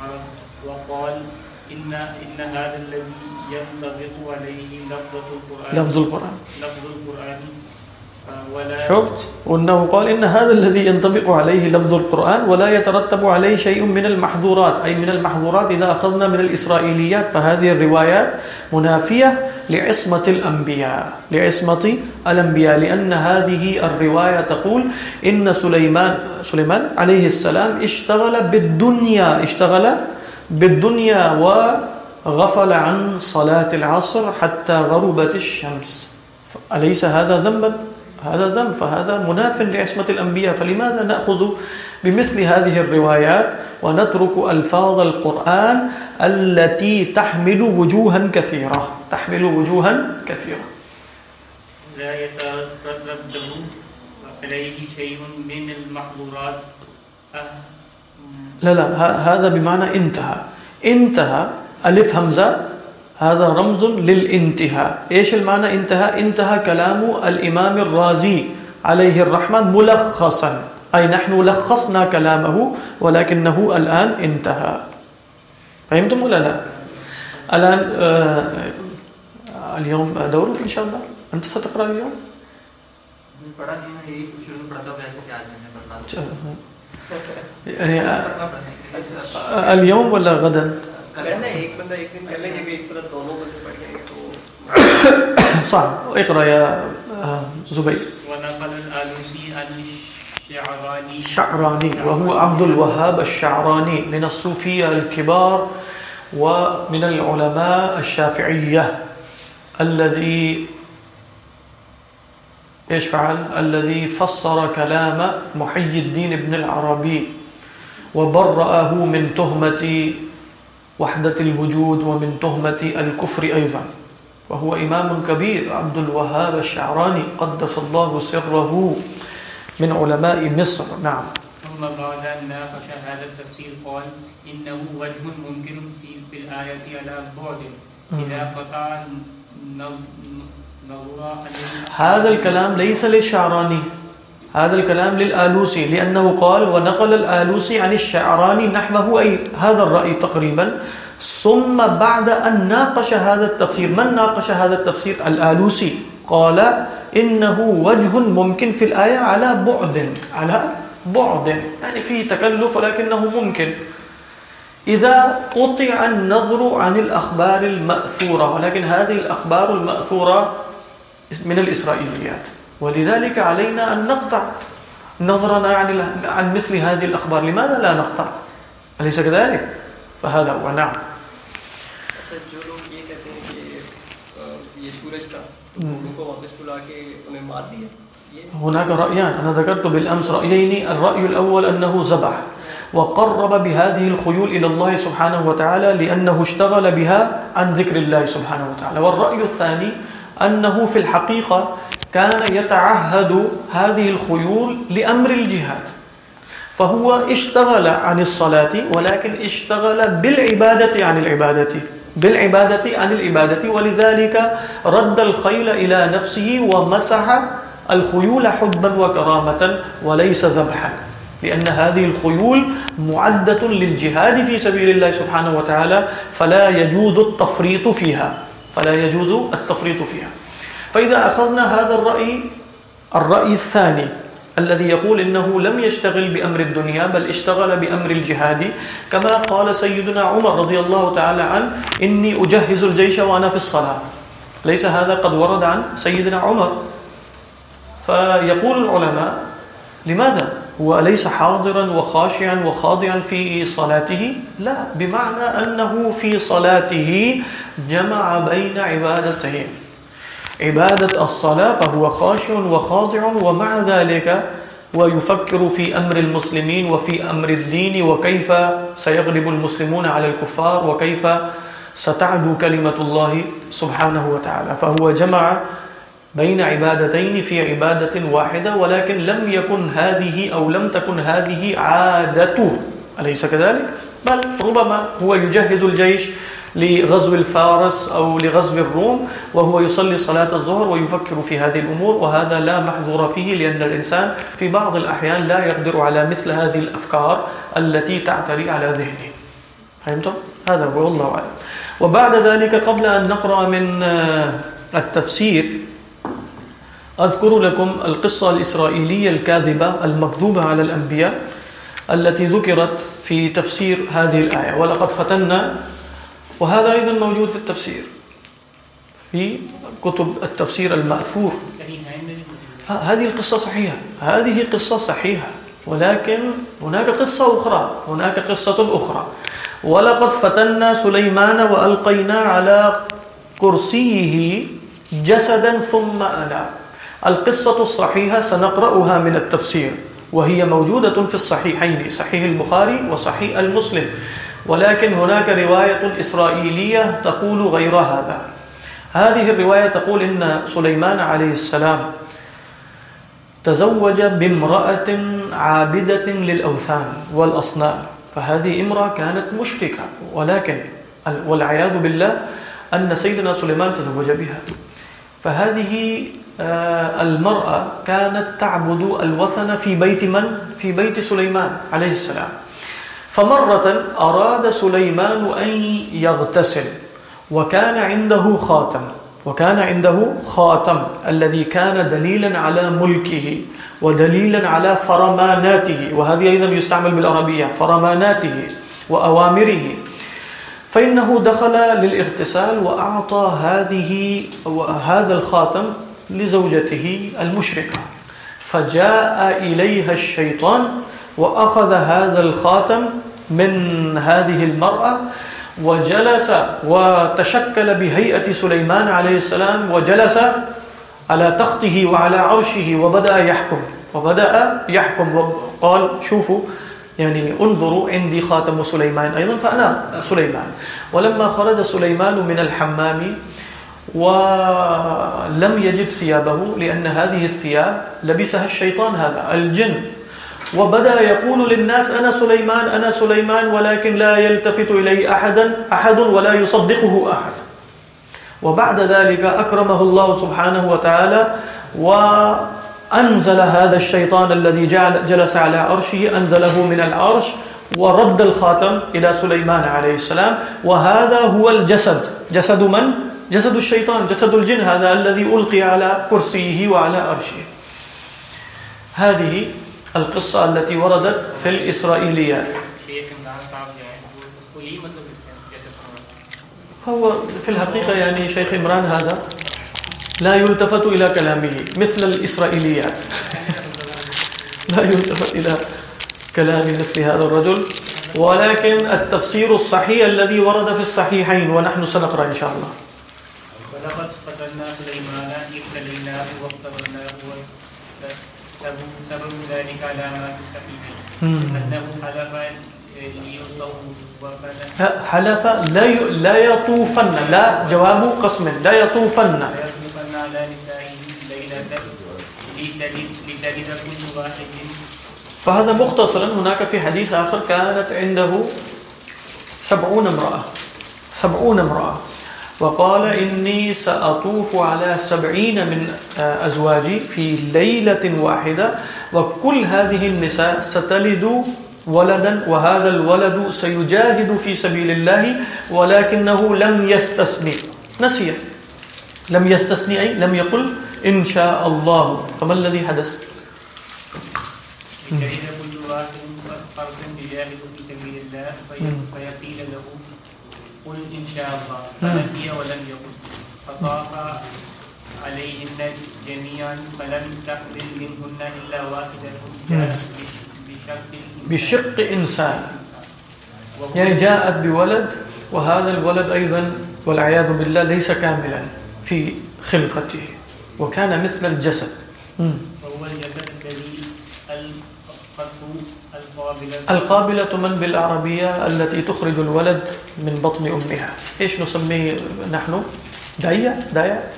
مرض. وقال إن إن هذا الذي ينطبق عليه لفظة القرآن لفظ القرآن. لفظ القرآن شفت وأنه قال إن هذا الذي ينطبق عليه لفظ القرآن ولا يترتب عليه شيء من المحظورات، أي من المحظورات إذا أخذنا من الإسرائيليات، فهذه الروايات منافية لعصمة الأنبياء لعصمة الأنبياء، لأن هذه الرواية تقول إن سليمان سليمان عليه السلام اشتغل بالدنيا اشتغل بالدنيا وغفل عن صلاة العصر حتى غربت الشمس أليس هذا ذنبا؟ هذا ذنب فهذا مناف لعصمة الأنبياء فلماذا نأخذ بمثل هذه الروايات ونترك ألفاظ القرآن التي تحمل وجوها كثيرة؟ تحمل وجوها كثيرة. لا يترتب عليه شيء من المحظورات. لا لا هذا بمعنى انتهى. انتهى ألف همزة هذا رمز للانتهاء. إيش المعنى انتهى انتهى كلام الإمام الرازي عليه الرحمة ملخصا. أي نحن لخصنا كلامه ولكنه الآن انتهى. فهمتم ولا لا؟ الآن آه اليوم دورك إن شاء الله. أنت ستقرأ اليوم؟ اليوم ولا غدا؟ کرنا ہے ایک بندہ ایک دن کر لیں گے کہ اس طرح دونوں بندے پڑھ لیں گے تو صح اقرأ يا آه، زبير ونقل الآلوسي عن الشعراني۔ الشعراني وهو عبد الوهاب الشعراني من الصوفية الكبار ومن العلماء الشافعية الذي ايش فعل؟ الذي فسر كلام محي الدين ابن العربي وبرأه من تهمة وحدة الوجود ومن تهمة الكفر أيضا. وهو إمام كبير عبد الوهاب الشعراني قدس الله سره من علماء مصر. نعم. ثم بعد أن ناقش هذا التفسير قال إنه وجه ممكن في, في الآية على بعد. إذا قطع نظر هذا الكلام ليس للشعراني. هذا الكلام للآلوسي، لأنه قال ونقل الآلوسي عن الشعراني نحوه. أي هذا الرأي تقريبا. ثم بعد أن ناقش هذا التفسير، من ناقش هذا التفسير؟ الآلوسي. قال إنه وجه ممكن في الآية على بعد على بعد. يعني فيه تكلف، ولكنه ممكن. إذا قطع النظر عن الأخبار المأثورة، ولكن هذه الأخبار المأثورة من الإسرائيليات. ولذلك علينا أن نقطع نظرنا عن, عن مثل هذه الأخبار. لماذا لا نقطع؟ أليس كذلك؟ فهذا هو نعم. هناك رأيان. أنا ذكرت بالأمس رأيين. الرأي الأول أنه زبح وقرب بهذه الخيول إلى الله سبحانه وتعالى لأنه اشتغل بها عن ذكر الله سبحانه وتعالى. والرأي الثاني أنه في الحقيقة كان يتعهد هذه الخيول لأمر الجهاد. فهو اشتغل عن الصلاة، ولكن اشتغل بالعبادة عن العبادة، بالعبادة عن العبادة. ولذلك رد الخيل إلى نفسه ومسح الخيول حبا وكرامة وليس ذبحا، لأن هذه الخيول معدة للجهاد في سبيل الله سبحانه وتعالى، فلا يجوز التفريط فيها، فلا يجوز التفريط فيها. فإذا أخذنا هذا الرأي الرأي الثاني، الذي يقول إنه لم يشتغل بأمر الدنيا، بل اشتغل بأمر الجهاد. كما قال سيدنا عمر رضي الله تعالى عنه، إني أجهز الجيش وأنا في الصلاة. ليس هذا قد ورد عن سيدنا عمر. فيقول العلماء، لماذا؟ هو أليس حاضرا وخاشعا وخاضعا في صلاته؟ لا، بمعنى أنه في صلاته جمع بين عبادتين عبادة الصلاة فهو خاشع وخاضع ومع ذلك ويفكر في أمر المسلمين وفي أمر الدين وكيف سيغلب المسلمون على الكفار وكيف ستعدو كلمة الله سبحانه وتعالى فهو جمع بين عبادتين في عبادة واحدة، ولكن لم يكن هذه أو لم تكن هذه عادته أليس كذلك؟ بل ربما هو يجهز الجيش لغزو الفارس أو لغزو الروم، وهو يصلي صلاة الظهر ويفكر في هذه الأمور، وهذا لا محظور فيه لأن الإنسان في بعض الأحيان لا يقدر على مثل هذه الأفكار التي تعتري على ذهنه. فهمتم؟ هذا هو والله أعلم. وبعد ذلك قبل أن نقرأ من التفسير، أذكر لكم القصة الإسرائيلية الكاذبة المكذوبة على الأنبياء التي ذكرت في تفسير هذه الآية. ولقد فتنا وهذا أيضا موجود في التفسير، في كتب التفسير المأثور. هذه القصة صحيحة، هذه قصة صحيحة، ولكن هناك قصة أخرى، هناك قصة أخرى. ولقد فتنا سليمان وألقينا على كرسيه جسدا ثم أناب القصة الصحيحة سنقرأها من التفسير، وهي موجودة في الصحيحين، صحيح البخاري وصحيح المسلم. ولكن هناك رواية إسرائيلية تقول غير هذا. هذه الرواية تقول إن سليمان عليه السلام تزوج بامرأة عابدة للأوثان والأصنام. فهذه امرأة كانت مشركة ولكن والعياذ بالله أن سيدنا سليمان تزوج بها. فهذه آه، المرأة كانت تعبد الوثن في بيت من؟ في بيت سليمان عليه السلام. فمرة أراد سليمان أن يغتسل، وكان عنده خاتم، وكان عنده خاتم الذي كان دليلا على ملكه، ودليلا على فرماناته، وهذه أيضا يستعمل بالعربية، فرماناته وأوامره. فإنه دخل للاغتسال وأعطى هذه هذا الخاتم لزوجته المشركة. فجاء إليها الشيطان وأخذ هذا الخاتم من هذه المرأة وجلس وتشكل بهيئة سليمان عليه السلام وجلس على تخته وعلى عرشه وبدأ يحكم وبدأ يحكم وقال شوفوا، يعني انظروا عندي خاتم سليمان أيضا فأنا سليمان. ولما خرج سليمان من الحمام ولم يجد ثيابه لأن هذه الثياب لبسها الشيطان هذا، الجن. وبدأ يقول للناس أنا سليمان أنا سليمان، ولكن لا يلتفت إليه أحدا، أحد ولا يصدقه أحد. وبعد ذلك أكرمه الله سبحانه وتعالى وأنزل هذا الشيطان الذي جلس على عرشه، أنزله من العرش ورد الخاتم إلى سليمان عليه السلام. وهذا هو الجسد. جسد من؟ جسد الشيطان، جسد الجن هذا الذي ألقي على كرسيه وعلى عرشه. هذه القصة التي وردت في یہی مطلب فهو في الحقيقة يعني شيخ عمران هذا لا يلتفت إلى كلامه مثل الإسرائيليات. لا يلتفت إلى كلام مثل هذا الرجل ولكن التفسير الصحيح الذي ورد في الصحيحين ونحن سنقرأ إن شاء الله. ولقد فتنا سليمان إذ واختبرناه وسبب سبب ذلك على ما. أنه حلف حلف لا. لا يطوفن لا جواب قسم لا يطوفن. ويطوفن على نسائه ليلة لتلد لتلد كل واحد فهذا مختصرا. هناك في حديث آخر كانت عنده سبعون امرأة. سبعون امرأة. وقال إني سأطوف على سبعين من أزواجي في ليلة واحدة، وكل هذه النساء ستلد ولدا، وهذا الولد سيجاهد في سبيل الله، ولكنه لم يستثني. نسي. لم يستثني، أي لم يقل إن شاء الله. فما الذي حدث؟ لتلد كل واحد فرس يجاهد في سبيل الله، فيقيل له قل إن شاء الله. فنسي ولم يقل. فطاف عليهن جميعا فلم تحمل منهن إلا واحدة. جاءت بشق بشق إنسان. يعني جاءت بولد وهذا الولد أيضا والعياذ بالله ليس كاملا في خلقته. وكان مثل الجسد. مم. وهو الجسد الذي القتل القابلة. من بالعربية التي تخرج الولد من بطن أمها. إيش نسميه نحن؟ داية؟ داية؟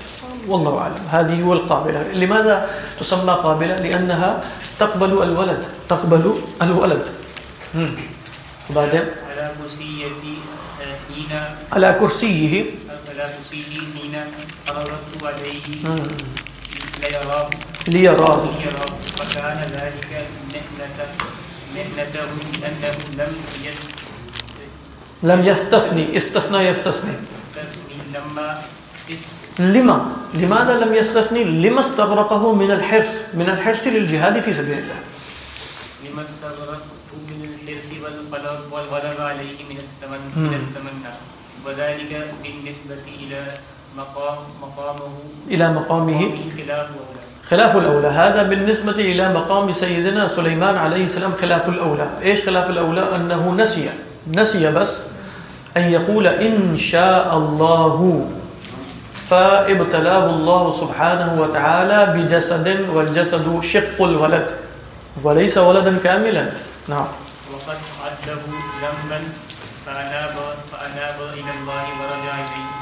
والله أعلم. هذه هو القابلة. لماذا تسمى قابلة؟ لأنها تقبل الولد. تقبل الولد. وبعدين على كرسية حين على كرسيه. على كرسيه حين قررت عليه. ليراه. ليراه. ليراه. فكان ذلك محنة لأنه لم يستثني لم يستثني استثنى يستثني لما لماذا لم يستثني لما استغرقه من الحرص من الحرص للجهاد في سبيل الله لما استغرقته من الحرص والغلب عليه من التمنى وذلك بالنسبة إلى مقام مقامه إلى مقامه۔ خلاف أولى خلاف الأولى هذا بالنسبة إلى مقام سيدنا سليمان عليه السلام خلاف الأولى إيش خلاف الأولى أنه نسي نسي بس أن يقول إن شاء الله، فابتلاه الله سبحانه وتعالى بجسد، والجسد شق الولد. وليس ولدا كاملا. نعم. وقد عده ذنبا، فأناب فأناب إلى الله ورجع إليه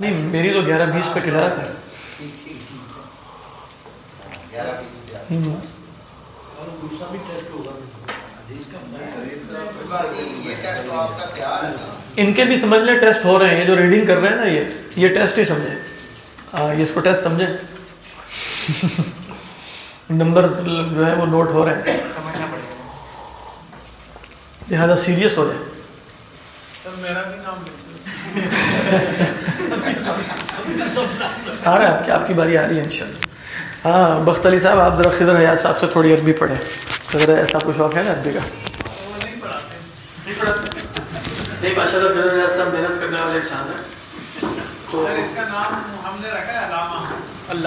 نہیں میری تو گیارہ بیس پہ کلاس ہے ان کے بھی سمجھ لیں ٹیسٹ ہو رہے ہیں۔ یہ جو ریڈنگ کر رہے ہیں نا یہ یہ ٹیسٹ ہی سمجھیں۔ یہ اس کو ٹیسٹ سمجھیں۔ نمبر جو ہے وہ نوٹ ہو رہے ہیں۔ لہٰذا سیریس ہو جائے میرا بھی نام آ رہا ہے آپ کی آپ کی باری آ رہی ہے انشاءاللہ۔ ہاں بخت علی صاحب آپ ذرا خضر حیات صاحب سے تھوڑی عربی پڑھیں۔ خضر ایسا کچھ شوق ہے نا عربی کا؟ نہیں پڑھاتے نہیں ماشاء اللہ خضر حیات صاحب محنت کرنے والے انسان ہیں۔ تو سر اس کا نام ہم نے رکھا ہے علامہ۔